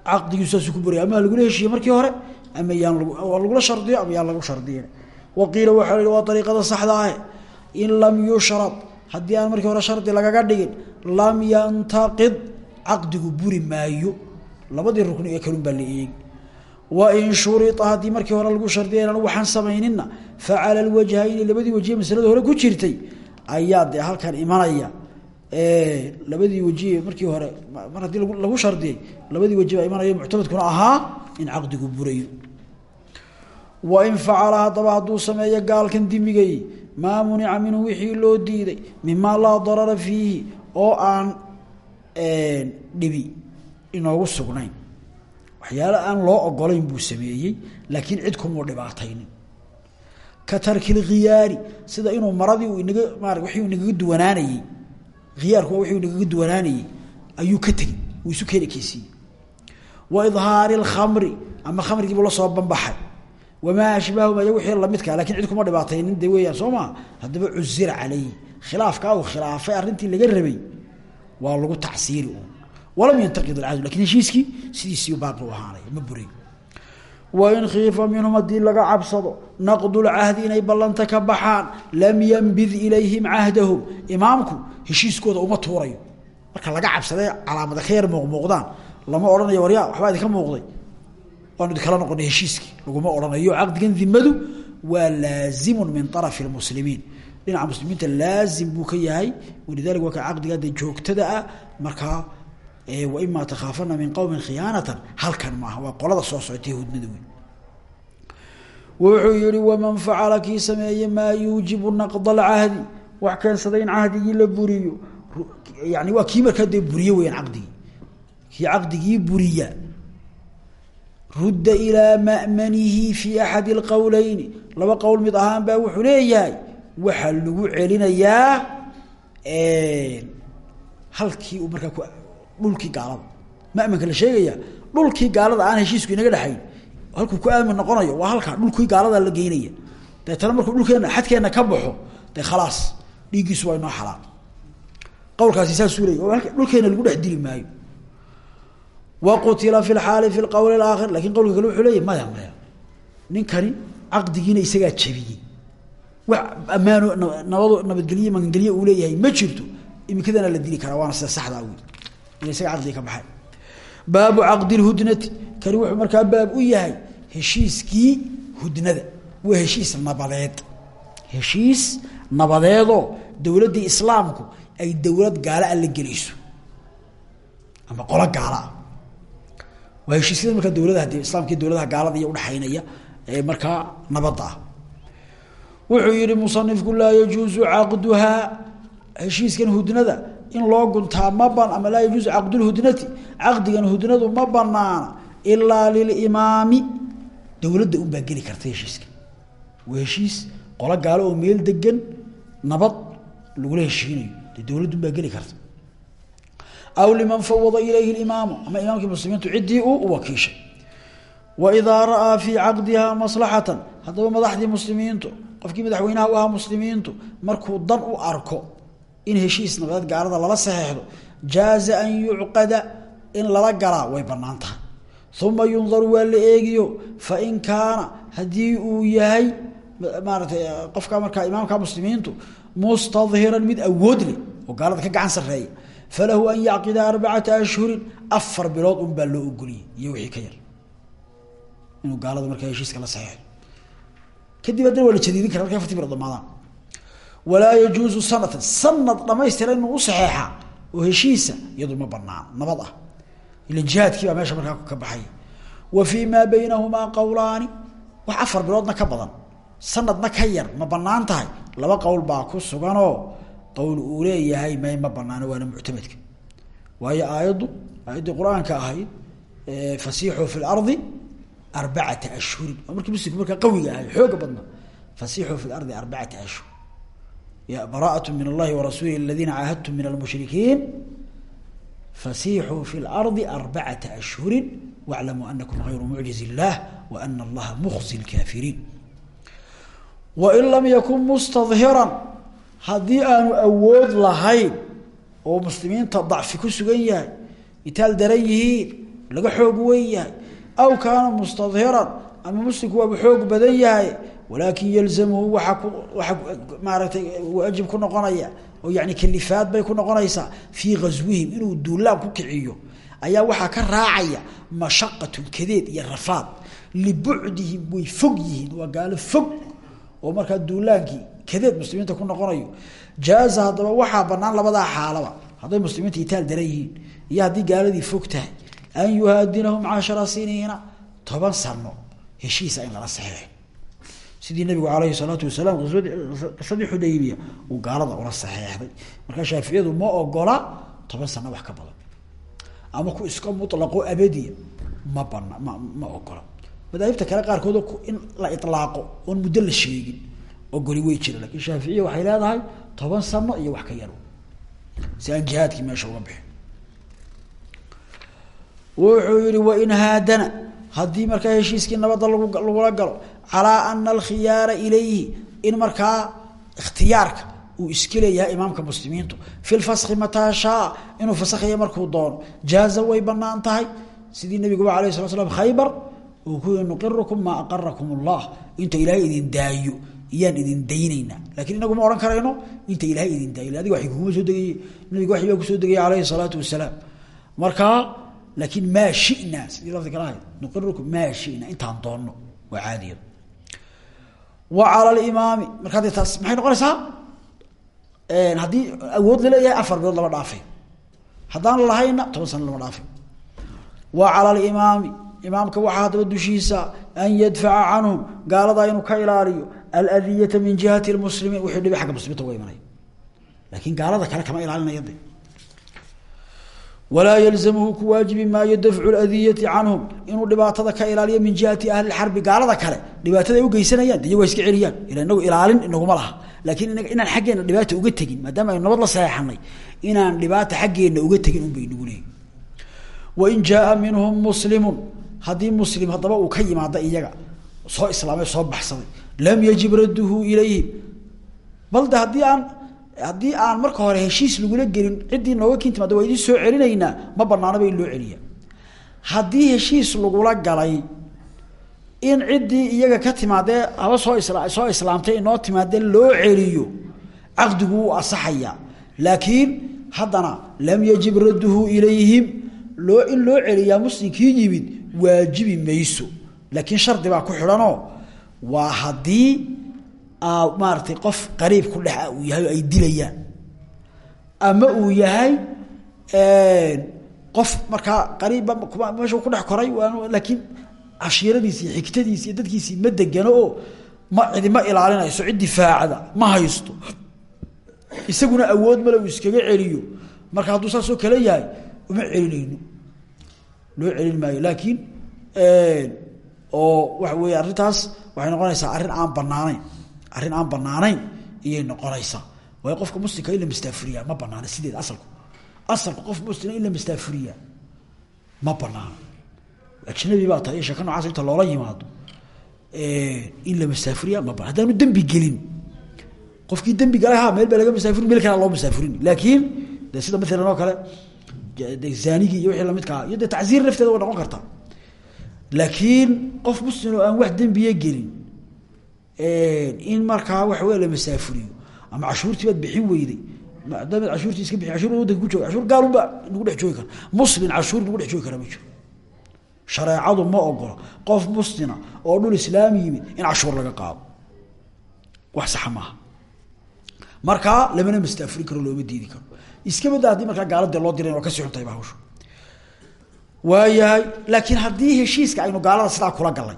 caqdigiisaasu ku buraya ama lagula heshiiye markii hore ama yaan lagula shardiyo ama yaan lagu shardiyin wa qiila waxaa la yihi waa ariiqada saxda ah in lam yushrad haddii aan markii hore shardi lagaga dhigin lam yantaqid caqdigu buri maayo labadii rukni ee kalun baa la eegi wain shuria haddii markii hore lagu shardiya inaan waxaan samaynina facala lwajhayni labadii wajiye masalada hore ku jirtay ayaa dee halkan imanaya. Labadii wajiye markii hore mar haddii lagu shardiyay labadii waji imanaya muctamadkuna ahaa in caqdigu burayo. Wain facala haddaba hadduu sameeyo gaalkan dimigay maa munica minhu wixii loo diiday mimaa laa darara fiihi oo aan dhibi inoogu sugnayn. Waxyaale aan loo ogolayn buu sameeyey laakiin cid kumuu dhibaataynin. Ka tarki lkhiyaari sida inuu maradii uu inaga maara wixii inagaga duwanaanayey khiyaarku waa wixii inagaga duwanaanayey ayuu ka tegey uu isu keeni keysiiyey wa idhaari lkhamri ama khamrigiibuu la soo banbaxay wamaa ashbahu maya wixii lamidkaa laakiin cid kuma dhibaataynin de weeyaan soo maa haddaba cuzira calayhi. Khilaafkaa uu khilaafay arrintii laga rabay waa lagu tacsiiri uun walam yantaqid alcahdu laakiin heshiiskii sidiisii baaqi u ahaanaya ma buray wain khiifa minhum haddii laga cabsado naqdu lcahdi inay ballanta ka baxaan lam yanbid ilayhim cahdahum. Imaamku heshiiskooda uma tuurayo. Marka laga cabsaday calaamada ka yar muuqmuuqdaan lama odhanayo waryaa waxbaa idinka muuqday. Waanu idinkala noqonay heshiiskii laguma odhanayo. Caqdigan dimadu waa laazimun min arafi lmuslimiin dhinaca muslimiinta laazim buu ka yahay walidalika waa ka caqdiga de waimaa takhaafana min qowmin khiyaanatan halkan maaha waa qolada soo socotay hudnada wey wuxuu yihi waman facala kii sameeye maa yuujibu naqda alcahdi wax keensaday in cahdigii la buriyo. Yani waa kii markaa dee buriye weyaan caqdigii. Kii buriya. Rudda ilaa ma'manihi fi axadi اlqowleyni laba qowl mid ahaan baa wuxuu leeyahay waxaa lagu celinayaa halkii uu markaa dhulkii gaalada. Mamanka la sheegaya dhulkii gaalada aan heshiisku inaga dhexayn halkuu ku aamin noqonayo waa halkaa dhulkii gaalada la geynaya deetana markuu dhulkeena xadkeena ka baxo dee khalaas dhiiggiisu waa inoo xalaal. Qowlkaasi saasuu leey oo dhulkeena lagu dhex dili maayo. Wa qutila fi lxaali fi lqowli alaakhir laakiin qowlka kale wuxuu leeyahy maya maya ninkani caqdigiina isagaa jabiyey. Wax ammaano nabado nabadgelye magangelye uu leeyahay ma jirto imikadana la dili karaa waana sida saxdaa baabu caqdi lhudnati kani wuxuu markaa baab u yahay heshiiskii hudnada waa heshiis nabadeed. Heshiis nabadeedoo dowladdii islaamku ay dowlad gaala a la gelayso ama qolo gaala ah. Waa heshiisyada markaa dowladaha de islaamka dowladaha gaalada iyo udhexaynaya ee markaa nabadda ah. Wuxuu yihi musanifku laa yajuusu caqduhaa. Heshiiskan hudnada in loo guntaa ma ban ama laa yajuusu caqdulhudnati caqdigan hudnadu ma banaana ilaa lilimaami dowladda unbaa geli karta heshiiska. Waa qolo gaalo oo meel degan nabad lagula heshiinayo. Dee dowladdun baa geli aw liman fawada ilayhi اlimaamu ama imaamkii muslimiintu ciddii uu wakiishay. Waidaa ra'aa fii caqdiha maslaxatan haddaba madaxdii muslimiintu qofkii madaxweynaha u muslimiintu markuu dan u arko in heshiis nabadeed gaalada lala saxeexdo jaaza an yucqada in lala galaa way bannaan tahay. Uma yundaru waa la eegiyo fain kaana haddii uu yahay maaratay qofka markaa imaamka muslimiintu mustadhiran mid awood leh oo gaalada ka gacan sarreeya falahu an yacqida arbacata ashhurin afar bilood un baa loo ogoliyey iyo wixii ka yar. Inuu gaalada markaa heshiiska la saxeexo. Kadib haddana waa jadiidin kara markay afartii bilood walaa yajuusu sanatan. Sanad dhamaystira inuu u saxeexaa oo heshiisa iyadu ma banaan nabad ah. Ila jihaadkii baa meesha markaa ka baxay. Wa fii maa baynahumaa qowlaani wax afar biloodna ka badan. Sanadna ka yar ma bannaan tahay. Laba qowl baa ku suganoo qowl uu leeyahay may ma banaano waana muctamadka waayo aayaddu aayaddii qur'aanka ahayd fasiixuu fi lardi arbacata ashhurin. Waa ya bara'at min allahi warasuulihi aladiina caahadtum min almushrikiin fasiixuu fi lardi arbacata ashhurin waclamuu anakum gayru mucjiz illah wa ana allaha mukhzi lkaafiriin wain lam yakun mustadhiran haddii aanu awood lahayn oo muslimiinta dacfi ku sugan yahay itaal daran yihiin laga xoog weyn yahay aw kaana mustadhiran ama muslimku waaba xoog badan yahay walaakin yalzamhu waaa ku waaa maaragtay waajib ku noqonaya oo yani kalifaad bay ku noqonaysaa fii ghaswihim inuu duulaan ku kiciyo. Ayaa waxaa ka raacaya mashaqatun kadeed iyo rafaad. Libucdihim way fog yihiin waa gaalo fog oo markaa duulaankii kadeed muslimiinta ku noqonayo. Jaaza haddaba waxaa banaan labadaa xaalaba. Hadday muslimiinta itaal daran yihiin iyo haddii sidii nabigu alayhi salaatu wasalaam qisadii xudaybiya uu gaalada ula saxeexday markaa shaaficiyadu ma ogola toban sano wax ka badan. Ama ku iska mulaqo abadiya ma bana ma ma ogola madaahibta kale qaarkood in la ilaaqo oon muddo la sheegin ogoli way jira laakiin shaaficiya waxay leedahay toban sano iyo wax ka yar si aan jihaadkii meesha uga bixin. Wuxuu yihi wain haadana haddii markaa heshiiskii nabadda lagu lagula galo calaa ana alkhiyaara ilayhi in markaa ikhtiyaarka uu iska leeyahay muslimiintu. Fi lfaski mataa shaa inuu fasakhaya markuu doono. Jaaza way bannaan tahay. Sidii nabiguba alayh sala slam khaybar uu ku nuqirukum maa aqarakum allah. Inta ilaahay idin daayo iyaan idin daynaynaa laakiin inagu ma odhan karayno inta ilaahay idin daayo. Adiga way kuguma soo degay nabiga waxi baa ku soo degaya alayhi salaatu wasalaam. Markaa laakiin maa shina sidii lafdi kala ahayd nuqirukum maa shina. Intaan doonno waa caadiya wa cala alimaami markaa dee taas maxay noqonaysaa? Haddii awood la leeyahay afar bilood lama dhaafay haddaan lahayna toban sano lama dhaafay wa cala alimaami imaamka waxaa haddaba dushiisa an yadfaca canhum gaaladaa inuu ka ilaaliyo. Aladiyata min jihati lmuslimiin wuxuu dhibi agga muslimiinta uga imanaya. Laakiin gaalada kale kama ilaalinaya de walaa yalzamhu ku waajibi maayo dafcu ladiyati canhum inuu dhibaatada ka ilaaliyo min jihati ahli xarbi gaalada kale dhibaatada ay ugeysanayaan de iyago iska celiyaan inagu ilaalin inaguma laha laakiin inaan xaggeena dhibaata uga tegin maadaama aynu nabad la saxeexanay inaan dhibaata xaggeena uga tegin un bay nagu leeyihiin wain jaaa minhum muslimun haddii muslim haddaba uu ka yimaada iyaga soo islaamay soo baxsaday lam yajib radduhu ilayhim bal de haddii aan haddii aan marka hore heshiis lagula gelin ciddii nooga kintimaada waa idin soo celinaynaa ma banaanaba in loo celiya haddii heshiis lagula galay in ciddii iyaga ka timaadee haba soo soo islaamtay inoo timaadee loo celiyo caqdigu wuu asaxayaa laakiin haddana lam yajib radduhu ilayhim loo in loo celiyaa muslimkii yimid waajibi mayso. Laakiin shardi baa ku xidhanoo waa haddii maaratay qof qariib ku dhex uu yahay oo ay dilayaan. Ama uu yahay qof markaa qariibba meeshu ku dhex koray laakiin cashiiradiisi iyo xigtadiisi iyo ma degano oo ma cidima ilaalinayso cid difaacda ma haysto. Isaguna awood male iskaga celiyo. Marka hadduu saasoo kale yahay uma celinayno. Loo celin maayo. Laakiin oo waxa weeye arrintaas waxay noqonaysaa arrin aan banaanayn arrin aan banaanayn iyay noqonaysaa waayo qofka muslimka in la ma banaana sideed asalku. Asalku qof muslima in la ma banaana ajnabi baa tahay sheeka nocaas loola yimaado in la masaafuriya ma bana haddaanu dembi gelin qofkii dembi galay ha meel baa laga meel kalea loo masaafurin laakiin de sida maalan oo kale de zaanigii iyo wixii lamidkaa iyo dee tacziir lafteeda way noqon kartaa. Laakiin qof muslim oo aan wax dembiye gelin in markaa waxa wey la masaafuriyo. Ama cashuurtii baad bixin weyday. Maadaamaad cashuurtii iska bixin cashuur wadanka ku jooga cashuur gaalunba nagu dhex joogi kara. Muslin cashuur dhex joogi ma jiro. Shareecadu ma ogola qof muslina oo dhul islaam yimid in cashuur laga qaado. Wax saxa maaha markaa lamana mastaafuri karo looma diidi karo. Iska badda haddii markaa gaaladee loo diran waa ka sii xuntahay ba hawsha waayahay laakiin haddii heshiiska aynu gaalada sidaa kula galay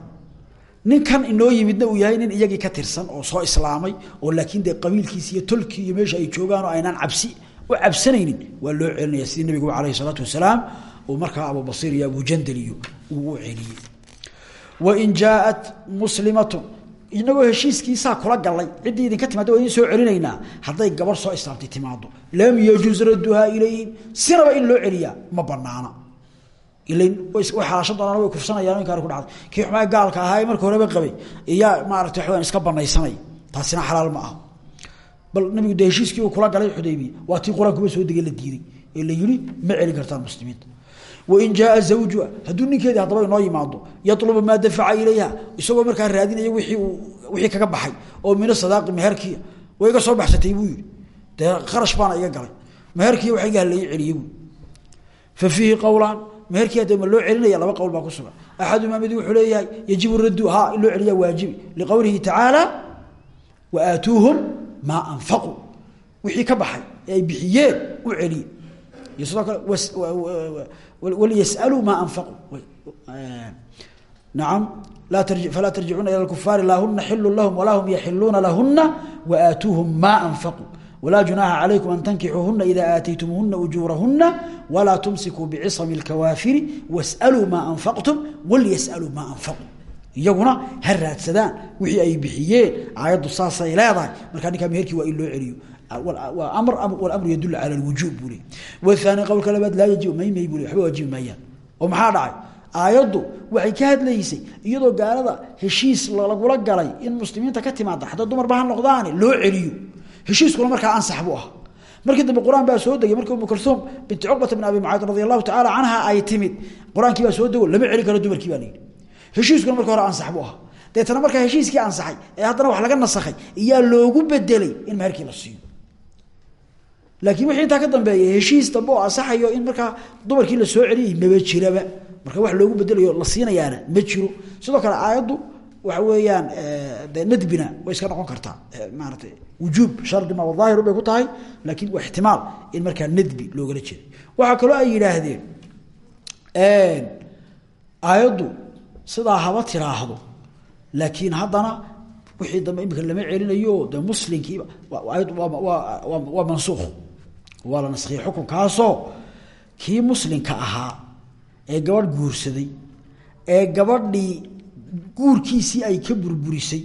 ninkan inoo yimidna uu yahay nin iyagii ka tirsan oo soo islaamay oo laakiin dee qabiilkiisi iyo tolkii iyo meesha ay joogaan oo aynaan cabsi u cabsanaynin waa loo celinaya sidii nabigu alayh isalaatu wasalaam uu markaa abubasiir iyo abujandal iyo uu u celiyey wain jaaat muslimatun inagoo heshiiskiisaa kula galay ciddii idinka timaada waa idin soo celinaynaa hadday gabarh soo islaamtay timaado lam yajuz raduhaa ilayhim sinaba in loo celiyaa ma banaana xalaashan doonaan way kufsanayaan inkaar ku dhacday kii xumaa gaalka ahaa ee marka horeba qabay iyaa maarata waxawaan iska banaysanay taasina xalaal ma aha. Bal nabigu dee heshiiskii uu kula galay xudaybiya waa tii qur'aankuba soo degay la diiday. Ee la yihi ma celin kartaan muslimiinta. Wain jaaa zawjuha hadduu ninkeedii haddaba inoo yimaado yalubu maa dafaca ilayha isagoo markaa raadinaya wiii uu wixii kaga baxay oo mina sadaaqi meherkiia way iga soo baxsatay buu yihi dee kharash baana iga galay. Meherkiiya waxa iga halleeye celiye buu fa fiihi qowlaan meherkii hadee ma loo celinaya laba qowl baa ku sugan. Axadumaa mid wuxuu leeyahay yajibu raddu ha in loo celiyaa waajibi. Liqowlihi tacaala wa aatuuhum maa anfaquu wixii ka baxay ay bixiyeen u celiye. Iyo sidoo kale walyasaluu maa anfaquu nacam laa falaa tarjicuuna ila kufaari laa huna xilu lahum walaa hum yaxiluuna lahuna waaatuuhum maa anfaquu wlaa junaaha calaykum an tankixuuhuna ida aataytumuuhuna ujuurahuna walaa tumsikuu bicisami اlkawaafiri wasaluu maa anfaqtum walyasaluu maa anfaquu iyaguna ha raadsadaan wixii ay bixiyeen aayaddu saasay leedahay. Markaa ninkaa meherkii waa in loo celiyo. Amr cala lwujuub buu leey waani qowlka labaad laa yajibu maymay buu le waxba waajibi maayaan. Oo maxaa dhacay? Aayaddu waxay ka hadlaysay iyadoo gaalada heshiis lagula galay in muslimiinta ka timaada xataa dumarba ha noqdaane loo celiyo heshiiskuna markaa ansax buu ahaa. Markii dambe qur'aan baa soo degay markii umu kalsuum binti cuqbata bin abi mucayd radi allahu tacaala canha ay timid. Qur'aankii baa soo dego lama celin karo dumarkii baa layidhi heshiiskuna marka hore ansax buu ahaa. Deetana markaa heshiiskii ansaxay ee haddana wax laga nasakhay iyaa loogu bedelay in meherkii la siiyo. Laakiin wixii intaa ka dambeeya heshiis dambe oo ansaxayo in markaa dumarkii la soo celiyay maba jiraba. Marka wax loogu bedelayo la siinayaana ma jiro. Sidoo kale aayaddu waxa weeyaan de nadbina way iska noqon kartaa. Maarata wujuub shardima wadaahiru bay ku tahay laakiin waa ixtimaal in markaa nadbi loogala jeeday waxaa kaloo ay yidhaahdeen aayaddu sidaa haba tiraahdo laakiin haddana wixii dambe imika lama celinayo de muslinkiiba ayaddu waa mansuukh. Waa la naskiyey xukunkaasoo kii muslinka ahaa ee gabadh guursaday ee gabadhii guurkiisii ay ka burburisay.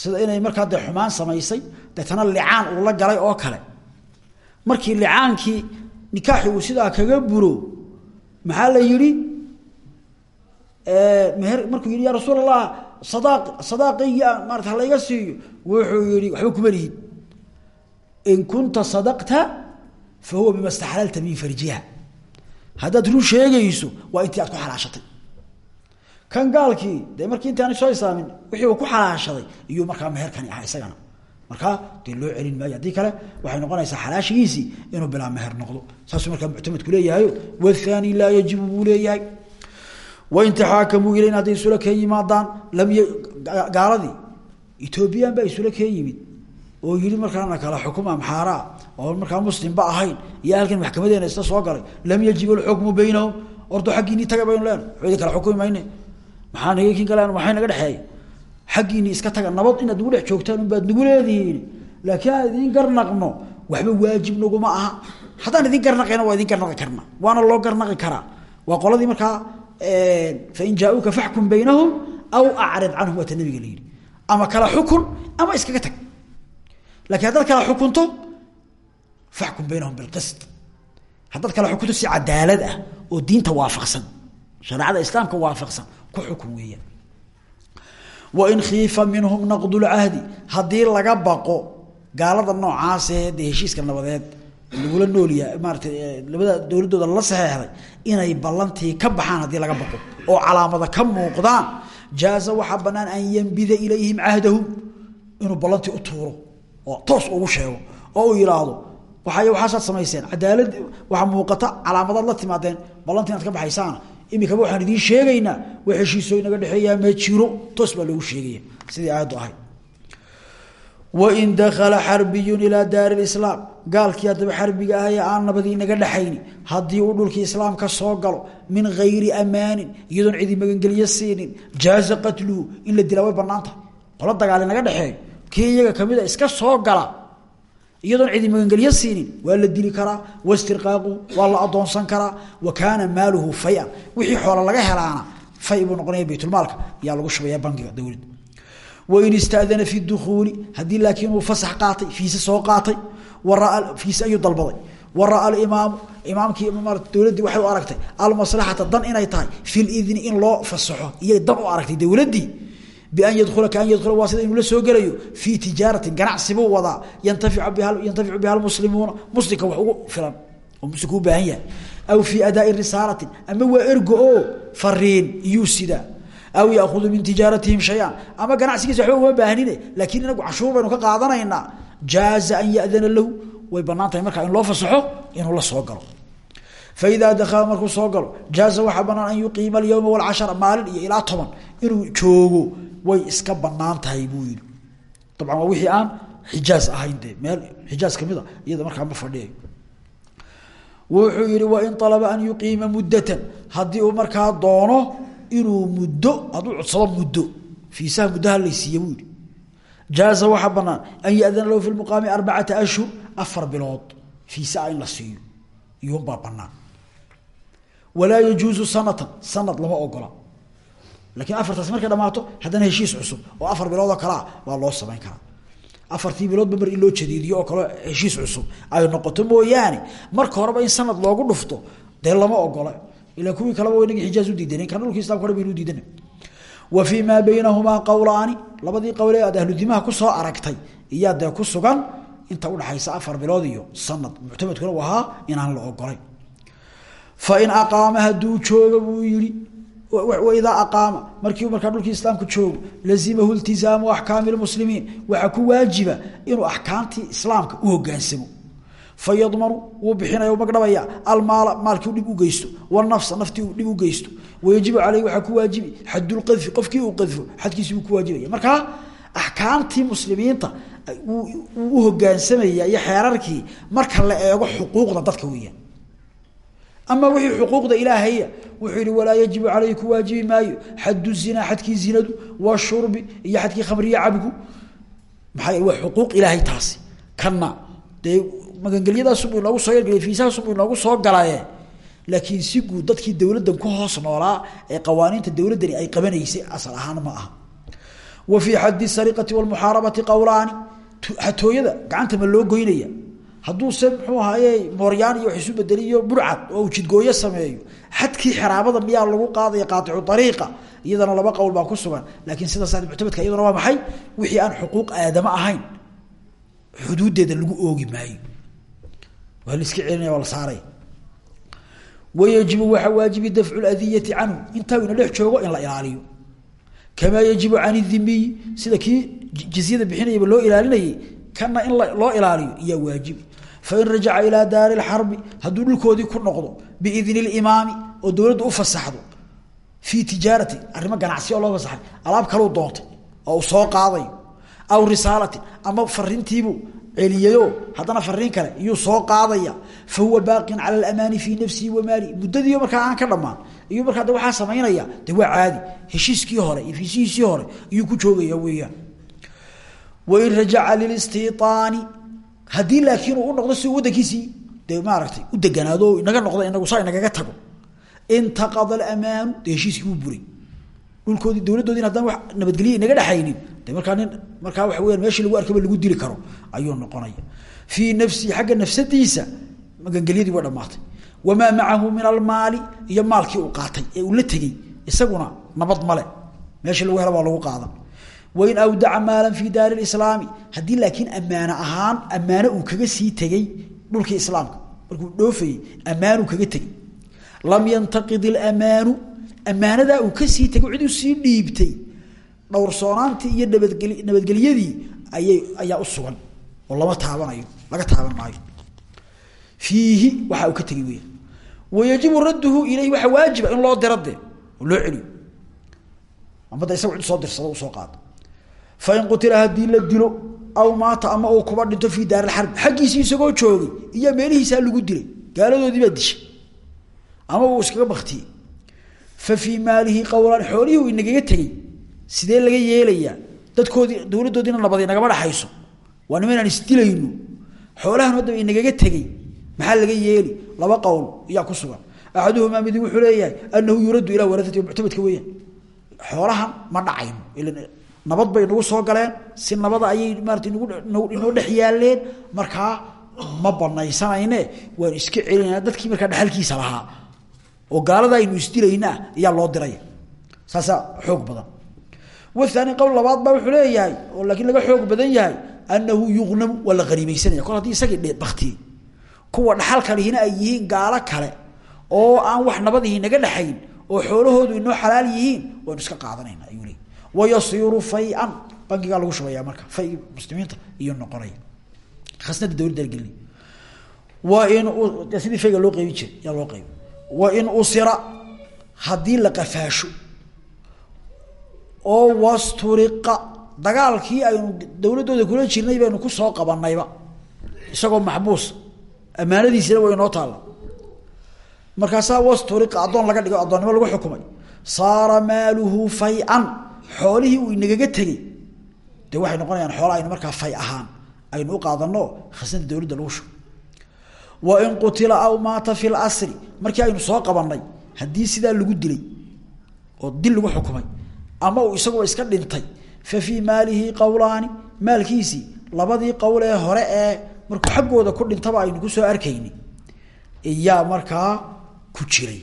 Sida inay markaa dee xumaan samaysay deetana licaan uu la galay oo kale. Markii licaankii nikaaxi uu sidaa kaga buro maxaa la yidhi? Meher markuu yidhi yaa rasuul allah sadaaq sadaaqaygii maarata halayga siiyo. Wuxuu yihi waxba kuma lihid. In kunta sadaqta fa huwa bima staxlalta min farjiha. Haddaad run sheegayso waa intii aad ku xalaashatay kan gaalkii de markii intaani soo islaamin wixii uu ku xalaashaday iyuu markaa meherkani ahaa isagana. Markaa dee loo celin maayo haddii kale waxay noqonaysaa xalaashigiisii inuu bilaa meher noqdo. Saasuu markaa muctamadku leeyahayo wathani laa yajibu buu leeyahay. Wain taxaakamuu ilayn hadday isula keen yimaadaan gaaladii etoobiyaan baa isula keen yimid oo yidhi markaana kala xukuma maxaaraa oo markaa muslimba ahayn iyo halkan maxkamadeena isla soo galay lam yajib alxukmu baynahum. Ordo xaggiinii taga baynu leenahay kala mayne maxaa naga kin kale waxay naga dhexeeya xaggiinii iska taga nabad inaad nagu dhex joogtaan unbaad nagu leedihiin. Laakiin idin garnaqno waxba waajib naguma aha. Haddaan idin garnaqayna waa idin garnaqi karna. Waana loo garnaqi karaa. Waa qoladii markaa fain jaa-uuka faxkum baynahum aw acrid canhum waata nabiga la yidhi. Ama kala xukun ama iskaga tag. Lakin haddaad kala xukunto faxkum baynahum bilqist. Haddaad kala xukunto si cadaalad ah oo diinta waafaqsan shareecada islaamka waafaqsan ku xukun weeyaan wain khiifa minhum naqdulcahdi haddii laga baqo gaalada noocaasee dee heshiiska nabadeed lagula noolya maarata labada dowladooda la saxeexday inay ballantii ka baxaan haddii laga baqo oo calaamada ka muuqdaan jaaza waxaa banaan an yambida ilayhim cahdahum inuu ballantii u tuuro oo toos ugu sheego oo uu yihaahdo waay waxaasaad samayseen cadaalad waxaa muuqata calaamadaad la timaadeen ballantii inaad ka baxaysaana imikaba waxaan idiin sheegaynaa wax heshiisoo inaga dhexeeyaa ma jiro. Toos baa loogu sheegaya. Sidii aayaddu ahayd wain dakala xarbiyun ilaa daari lislaam gaalkii haddaba xarbiga ah ee aan nabadii naga dhexayni haddii uu dhulkii islaamka soo galo min gayri amaanin iyadoon cidi magangelyo siinin jaaza qatluhu in la dilaa way bannaan tahay qolo dagaali naga kii iyaga kamida iska soo gala iyadoon cidi magangelyo siinin waa la dili karaa wastirqaaqu waa la adoonsan karaa wa maaluhu fayan wixii xoolo laga helaana fay buu noqonaya baytulmaalka yaa lagu shubaya bangiga dowladda wain istadana fi dukuuli haddii laakiin uu fasax qaatay fiise soo qaatay fiise ayuu dalbaday. Wa raa alimaamu imaamkii dowladdii waxay u aragtay almaslaxata dan inay tahay fi lidni in loo fasaxo iyay dan u aragtay dowladdii bian yadula kaan yadula waa sida inuu la soo gelayo fii tijaaratin ganacsi buu wadaa yantaficu biha lmuslimuuna muslimka wax ugu filan oo muslimka u baahan yahay aw fii adaai risaalatin ama waa ergo oo fariin iyuu sidaa aw yaudu min tijaaratihim shayaan ama ganacsigiisa waba uma baahnine laakiin inagu cashuur baynu ka qaadanaynaa jaaza an yadana lahu way bannaan tahay markaa in loo fasaxo inuu la soo galo faidaa dakala markuu soo galo jaaza waxaa banaan an yuqiima alyowma walcashara maalin iyo ilaa toban inuu joogo way iska bannaan tahay buu yihi dabcan waa wixii aan xijaaz ahayn de meel xijaaz kamida iyada markaa ma fadhiyayo wuxuu yihi wain alaba an yuqiima muddatan haddii uu markaa doono inuu muddo hadduu codsado muddo fiisaha muddaha laysiiye buu yihi jaaza waxaa banaan an yadana lahu fi muqaami arbacata ashhur afar bilood fiisaa in la siiyo iyuunbaa banaan walaa yajuuzu sanatan sanad lama ogola. Lakiin afartaas markay dhamaato haddana heshiis cusub oo afar biloodoo kalea waa loo samayn karaa. Afartii biloodba mar in loo jadiidiyo oo kale heshiis cusub ay noqoto mooyaane. Marka horeba in sanad loogu dhufto dee lama ogola ila kuwii kaleba inagii xijaaz u diidaneen kana dhulki islamka hore baynu diidana wa fii maa baynahumaa qowlaani labadii qowle aad ahludimaha ku soo aragtay iyaa dee ku sugan inta udhaxaysa afar bilood iyo sanad. Muctamadkuna u ahaa inaan la ogolay fain aqaama hadduu joogo buu yihi waidaa aqaama markii markaa dhulkii islaamku joogo lazimahu iltizaamu axkaami lmuslimiin waxaa ku waajiba inuu axkaamtii islaamka u hogaansamo fayadmanu wuu bixinaya magdhabaya almaala maalkii dhib u geysto wanafsa naftii dhib u geysto. Wayajibu caleyhi waxaa ku waajibi xadulqadfi qofkii uu qadfo xadkiisi buu ku waajibaya. Markaa axkaamtii muslimiinta wuu u hogaansamaya iyo xeerarkii marka la eego xuquuqda ama wixii xuquuqda ilaahaya wuxuu yihi walaa yajibu caleyhi ku waajibi maayo. Xadu zinaa xadkii zinadu washurbi iyo xadkii khamriya cabgu. Maxaa waa xuquuq ilaahay taasi. Kana dee magangelyadaasubuu inoogu soo yargeliya fiisahaasubuu inoogu soo galaye laakiin si guud dadkii dowladdan ku hoos noolaa ee qawaaniinta dowladdani ay qabanaysay asal ahaan ma aha. Wa fii xaddi sariqati walmuxaarabati qowlaani hatooyada gacanta ma loo goynaya hadduu se muxuu ahaaye mooryaan iyo wax bedeliyo burcad oo uu jidgooyo sameeyo xadkii xiraabada miyaa lagu qaadaya qaaicu ariiqa iyadana laba qowl baa ku sugan. Laakiin sidaas muctamadka iyaduna waa maxay? Wixii aan xuquuq aadamo ahayn xuduudeeda lagu oogi maayo. Waa la iska celinaya waa la saaraya wayajibu waxaa waajibi dafcu ladiyati canhu intaa ina dhex joogo in la ilaaliyo. Kamaa yajibu can dhimiyi sida kii jizyada bixinayaba loo ilaalinayay kana in loo ilaaliyo iyaa waajibi fain rajaca ilaa daari lxarbi hadduu dhulkoodii ku noqdo biidni limaami oo dowladda u fasaxdo fii tijaarati arrimo ganacsi oo loo fasaxay alaab kaleu doontay oo uu soo qaadayo aw risaalatin ama fariintiibuu celiyayo haddana fariin kale iyuu soo qaadaya fa huwa baaqin cala alamaani fii nafsihi wa maalihi muddadiiyo markaa de waa caadi heshiiskii hore iyo fiisihiisii hore iyuu ku joogaya weeyaan wain rajaca lilistiiaani haddii laakiin uu noqdo si wadankiisii de maaragtay u deganaado inaga noqdo inagu saa inagaga tago. Intaqada alamaanu dee heshiiskii wuu buray. Dhulkoodii dowladdoodin haddaan wax nabadgelya inaga dhexaynin de nin markaa waxa weyaan meeshii lagu arkaba lagu dili karo ayuu noqonaya. Fii nafsihi xagga nafsadiisa magangelyadii waa dhamaatay wamaa macahu min almaali iyo uu qaatay ee uu la tegey isaguna nabad male meeshii lagu hela waa lagu qaadan wain awdaca maalan fii daari lislaami haddii laakiin ammaano ahaan ammaano uu kaga sii tegey dhulkii islaamka. Markuu dhoofayey ammaanuu kaga tegey lam yantaqid ilamaanu ammaanadaa uu ka sii tegay cid u sii dhiibtay dhowrsoonaantii iyo nabadgel nabadgelyadii ayay ayaa u sugan oo lama taabanayo laga taaban maayo. Fiihi waxa uu ka tegey weya wayajibu radduhu ilayhi waxaa waajiba in loo diro loo celiyo. Amada isaga cid soo dirsado u soo qaado fain qutila haddii la dilo aw maata ama uu kuba dhinto fii daar alxarbi xaggiisii isagoo joogay iyo meelihiisaa lagu dilay gaaladoodii baa dishay ama uu iskaga baktiyey fa fii maalihi qowlaan xoolihii uu inagaga tegey sidee laga yeelayaa dadkoodii dowladdoodiina nabad inagama dhaxayso waa nima inaan isdilayno xoolahan haddaba inagaga tegey maxaa laga yeeli laba qowl iyaa ku sugan axaduhumaa midi wuxuu leeyahay anahu yuraddu ilaa waraati muctamadka weeyaan xoolahan ma dhacayno nabad bay nagu soo galeen si nabada ayay maarata inoo dhex yaaleen. Markaa ma banaysanayne waan iska celinayna dadkii markaa dhexalkiisa lahaa. Oo gaalada aynu isdilaynaa ayaa loo diraya saasaa xoog badan. Waani qowl labaad baa wuxuu leeyahay oo laakiin laga xoog badan yahay anahu yuqnamu waa la haniimeysanaya kol haddii isagii baktiyey kuwa dhaxalka lihina ay yihiin gaalo kale oo aan wax nabadihi naga dhexayn oo xoolahoodu inoo xalaal yihiin waynu iska qaadanayna ayuu leey wayasiiru fayan bankigaa lagu shubaya marka fay muslimiinta iyo noqonaya khasnada dowladda gelin wain sidii fayga loo qeybin jiray yaa loo qeybi wain usira haddii la qafaasho oo wasturiqa dagaalkii aynu dowladdooda kula jirnay baynu ku soo qabanayba isagoo maxbuus ammaanadiisina way inoo taalla markaasaa wasturiqa addoon laga dhigo addoonnimo lagu xukumay saara maaluhu fay-an xoolihii uu inagaga tegey. Dee waxay noqonayaan xoola aynu markaa fay ahaan aynu u qaadano khasnada dowladda lagu shugo wain qutila aw maata fi lasri markii aynu soo qabanay haddii sidaa lagu dilay oo dil lagu xukumay ama uu isaguba iska dhintay fa fii maalihi qowlaani maalkiisii labadii qowl ee hore ee markuu xaggooda ku dhintaba aynu ku soo arkayni iyaa markaa ku jiray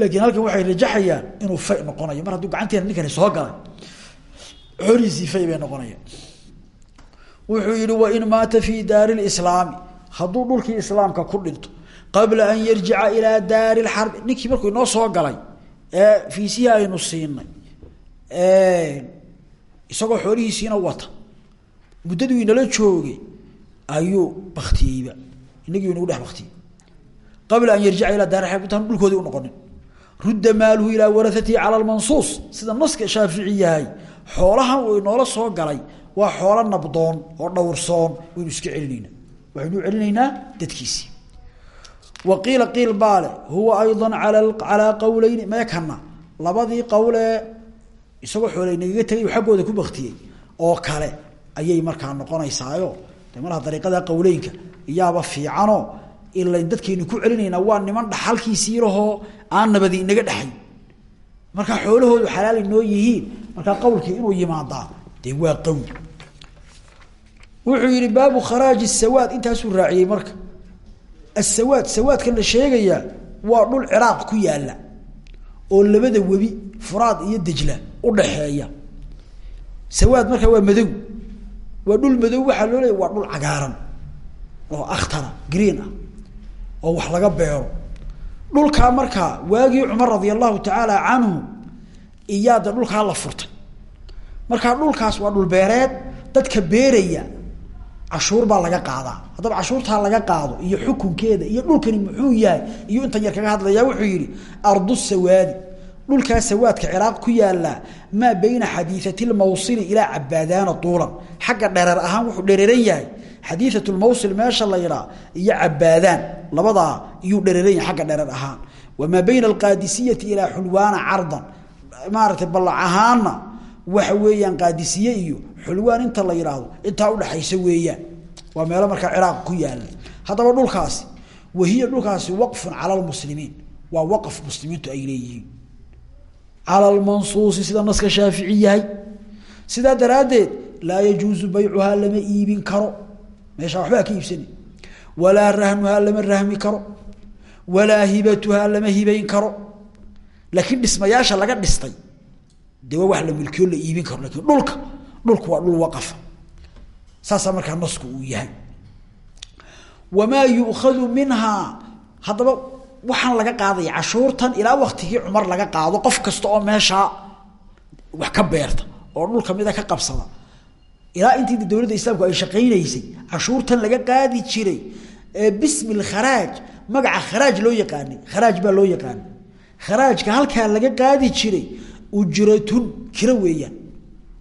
laakiin halkan waxay rajaxayaan inuu fay noqonayo. Mar hadduu gacanteena ninkani soo galay xoriisii fay bay noqonayaan. Wuxuu yihi wain maata fii daari lislaami hadduu dhulkii islaamka ku dhinto qabla an yarjica ilaa daari lxarbi ninkii markuu inoo soo galay ee fiisihii aynu siinay isagoo xoolihiisiina wata muddadii inala joogay ayuu baktiyeyba inagii inagu dhex baktiyey qabla an yarjica ilaa daari xarbi intaan dhulkoodii unoqonin rudda maaluhu ilaa warahatihi cala lmansuus sida naska shaafici yahay. Xoolahan uu inoola soo galay waa xoolo nabdoon oo dhowrsoon waynu iska celinayna waxaynu celinaynaa dadkiisii wa qiila qiil baale huwa ayضa al calaa qowleyni meekana labadii qowlee isagoo xooley nagaga tegay xaggooda ku baktiyey oo kale ayay markaa noqonaysaayo. De malaha dariiqada qowleynka iyaaba fiicanoo ilayn dadkaynu ku celinaynaa waa niman dhaxalkiisii lahoo aan nabadi inaga dhexayn markaa xoolahoodu xalaal inoo yihiin markaa qowlkii inuu yimaadaa dee waa qowl wuxuu yihi baabu kharaaji sawaad intaasuu raaciyey marka. Asawaad sawaadka la sheegayaa waa dhul ciraaq ku yaalla oo labada webi furaad iyo dejla udhaxeeya sawaad markaa waa madow. Waa dhul madow waxaa loo leeya waa dhul cagaaran oo akhtara green ah oo wax laga beero. Dhulkaa markaa waagii cumar radia allahu tacaala canhu iyaa de dhulkaa la furtay markaa dhulkaas waa dhul beereed dadka beeraya cashuur baa laga qaadaa haddaba cashuurtaa laga qaado iyo xukunkeeda iyo dhulkani muxuu yahay iyo intan yar kaga hadlaya wuxuu yihi ardu sawaadi. Dhulkaa sawaadka ciraaq ku yaallaa maa bayna xadiiati lmawsili ilaa cabaadaana tuulan. Xagga dhereer ahaan wuxuu dhereeran yahay xadiiat lmawsil meesha la yidhaa iyo cabaadaan labadaa iyuu dhereeran yahay agga dhereer ahaan. Wamaa bayna alqaadisiyati ilaa xulwaana cardan. Maaragtay ballac ahaanna waxa weeyaan qaadisiye iyo xulwaan inta la yidhaahdo intaa udhaxaysa weeyaan. Waa meelo markaa ciraaq ku yaalla haddaba dhulkaasi wahiya dhulkaasi waqfun cala lmuslimiin waa waqf muslimiintu ay leeyihiin. Cala lmansuusi sida naska shaafici yahay. Sidaa daraaddeed laa yajuusu baycuhaa lama iibin meeshaa waxbaa ka iibsani walaa rahnuhaa lama rahmi karo. Walaa hibatuhaa lama hibayn karo. Laakiin dhismayaasha laga dhistay dee waa wax la milkiyo la iibin karo laakiin dhulka dhulku waa dhul waqafa saasaa markaa nasku uu yahay. Wamaa yu'khadu minhaa haddaba waxaan laga qaadaya cashuurtan ilaa waktigii cumar laga qaado qof kasta oo meeshaa wax ka beerta oo dhul kamida ka qabsada ilaa intii dowladda islaamku ay shaqaynaysay cashuurtan laga qaadi jiray ee bismi lkharaaj magaca kharaaj loo yaqaanay kharaaj baa loo yaqaanay. Kharaajka halkaa laga qaadi jiray ujratun kiro weeyaan.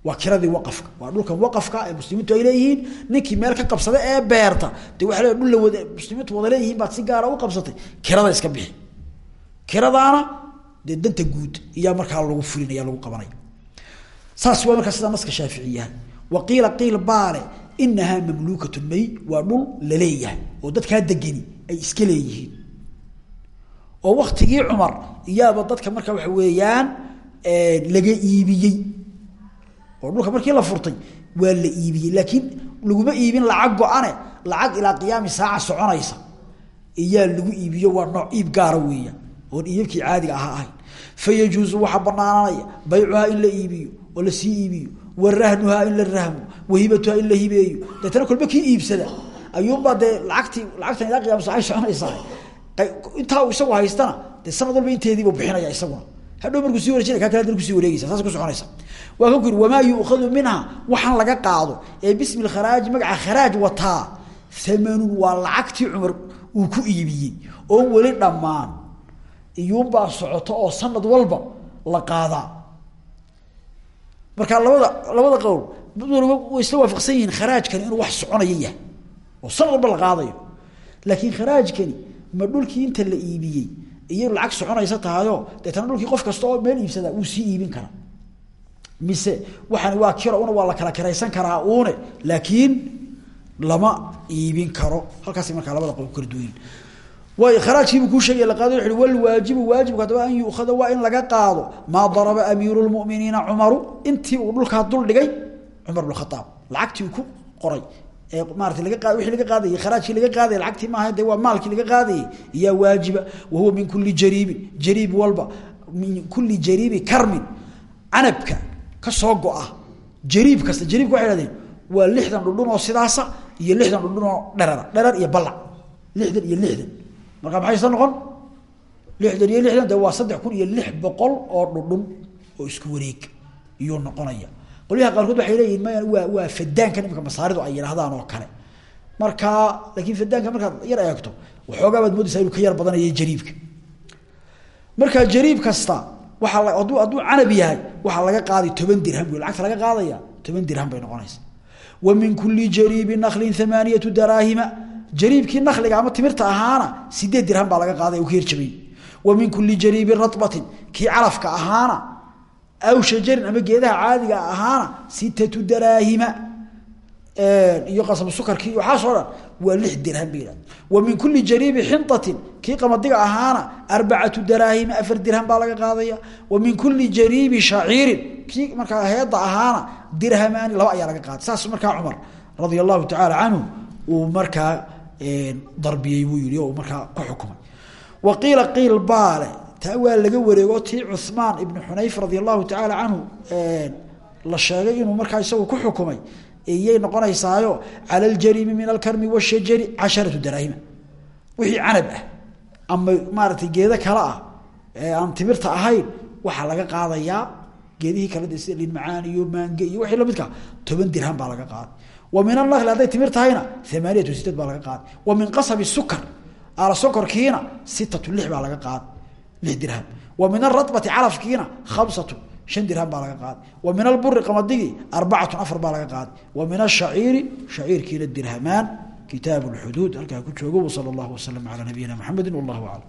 Waa kiradii waqafka waa dhulkan waqafka ee muslimiintu ay leeyihiin ninkii meel ka qabsada ee beerta dee waa dhul la wada muslimiintu wada leeyihiin baad si gaara u qabsatay kirada iska bixi. Kiradaana dee danta guud iyaa markaa lagu fulinaya lagu qabanaya. Saas waa markaa sidaa naska shaaficiyaha wa qiila qiil baale inahaa mamluukatu may waa dhul la leeyahay oo dadkaa degeni ay iska leeyihiin. Oo waktigii cumar iyaaba dadka markaa waxa weeyaan laga iibiyey. Oo dhulka markii la furtay waa la iibiyey. Laakiin laguma iibin lacag go-ane lacag ilaa qiyaami saaca soconaysa. Iyaa lagu iibiyo waa nooc iib gaara weeyaan oon iibkii caadiga ahaa ahayn fa yajuusu waxaa banaananaya baycuhaa in la iibiyo oo la sii iibiyo wa rahnuhaa in la rahmo wa hibatuhaa in la hibeeyo. Deetana kolba kii iibsada. Ayuunbaa dee laagtii lacagtan ilaa qiyam saacay soconaysaa intaa uu isagu haystana dee sanad walba inteediibuu bixinaya isaguna. Hadhow markuu sii wareejinay kaa kale hadana ku sii wareegeysa saas ku soconaysa. Waa kan ku yiri wamaa minha waxaan laga qaado. Ee bismi lkharaaji magaca kharaaj wataa. Amanun waa lacagtii cumar uu ku iibiyey. Oon weli dhammaan. Iyuunbaa socoto oo sanad walba la qaadaa marka labada labada qowl way isla waafaqsan yihiin kharaajkani inuu wax soconaya yahay oo walba la qaadayo. Laakiin kharaajkani ma dhulkii inta la iibiyey iyo lacag soconaysa tahayo deetana dhulkii qof kasta oo meel iibsadaa wuu sii iibin karaa mise waxaani waa kiro una waa la kala kiraysan karaa uune laakiin lama iibin karo. Halkaas markaa labada qowl duwan way kharaajkiibuu kuu sheegay la qaado wuxu walwaajibu waajibku haddaba an yuukhada waa in laga qaado maa daraba amiiru lmuminiina cumaru. Intii uu dhulkaa dul dhigay cumar bn khaaab lacagtii ku qoray. Ee maarata laga qaad wixii laga qaadayay kharaajkii laga qaadayay lacagtii maaha dee waa maalkii laga qaadayay iyaa waajiba wa huwa min kulli jariibin jariib walba min kulli jariibi karmin canabka ka soo go-a jariib kasta jariibka waxay hahdeen waa lixdan dhudhun oo sidaasa iyo lixdan dhudhun oo dherara dherar iyo ballac lixdan iyo lixdan marka maxay isla noqon? Lixdan iyo lixdan de waa saddex kun iyo lix boqol oo dhudhun oo isku wareeg iyuu noqonaya. Qolyaha qaarkood waxay leeyihiin maya waa waa fadaanka imika masaaridu ay yidhahdaan oo kale. Marka laakiin fadaanka markaad yar eegto waxoogaa moodaysaa inuu ka yar badanaya jariibka. Marka jariib kasta waaa la hadduu canab yahay waxaa laga qaaday toban dirham. Bu lacagta laga qaadaya toban dirham bay noqonaysa wa min kuli jariibi naklin amaaniyatu daraahima jariibkii nakliga ama timirta ahaana sideed dirham baa laga qaaday u ka wa min kuli jariibi rabatin kii calafka ahaana aw shajarin ama geedaha caadiga ahaana sitatu daraahima iyo qasab sukarkii waxaasoo dhan waa lix dirham ba wa min kuli jariibi xinطatin kii qamadiga ahaana arbacatu daraahima afar dirham baa laga qaadaya. Wa min kuli jariibi shaciirin kii markaa heeda ahaana dirhamaani laba ayaa laga qaaday. Saas markaa cumar radia allahu tacaala canhu darbiyey buu yii oo markaa ku xukumay. Waqiila qiil baale taa waa laga wareego tii cumaan ibnu xunayf radi allahu tacaala canhu la sheegay inuu markaa isagu ku xukumay iyay noqonaysaayo cala aljarimi min alkarmi washajari casharatu daraahima wixii canab ah ama maaragtay geedo kale ah ee aan timirta ahayn waxaa laga qaadayaa geedihii kale de sida liin macaan iyo maange iyo wixii lamidkaa toban dirhan baa laga qaaday min anakli hadday timir tahayna amaaniyatu sideed baa laga qaaday wa min qasabi sukar ala sokorkiina sitatu lix baa laga qaaday lix dirham. Wa min aradbati calafkiina khamsatu shan dirham baa laga qaaday wa min alburi qamadigi arbacatun afar baa laga qaaday wa min ashaciiri shaciirkiina dirhamaan. Kitaab lxuduud halkaa ku joogo wsala allahu waslama calaa nabiyina maxamedi wallahu aclam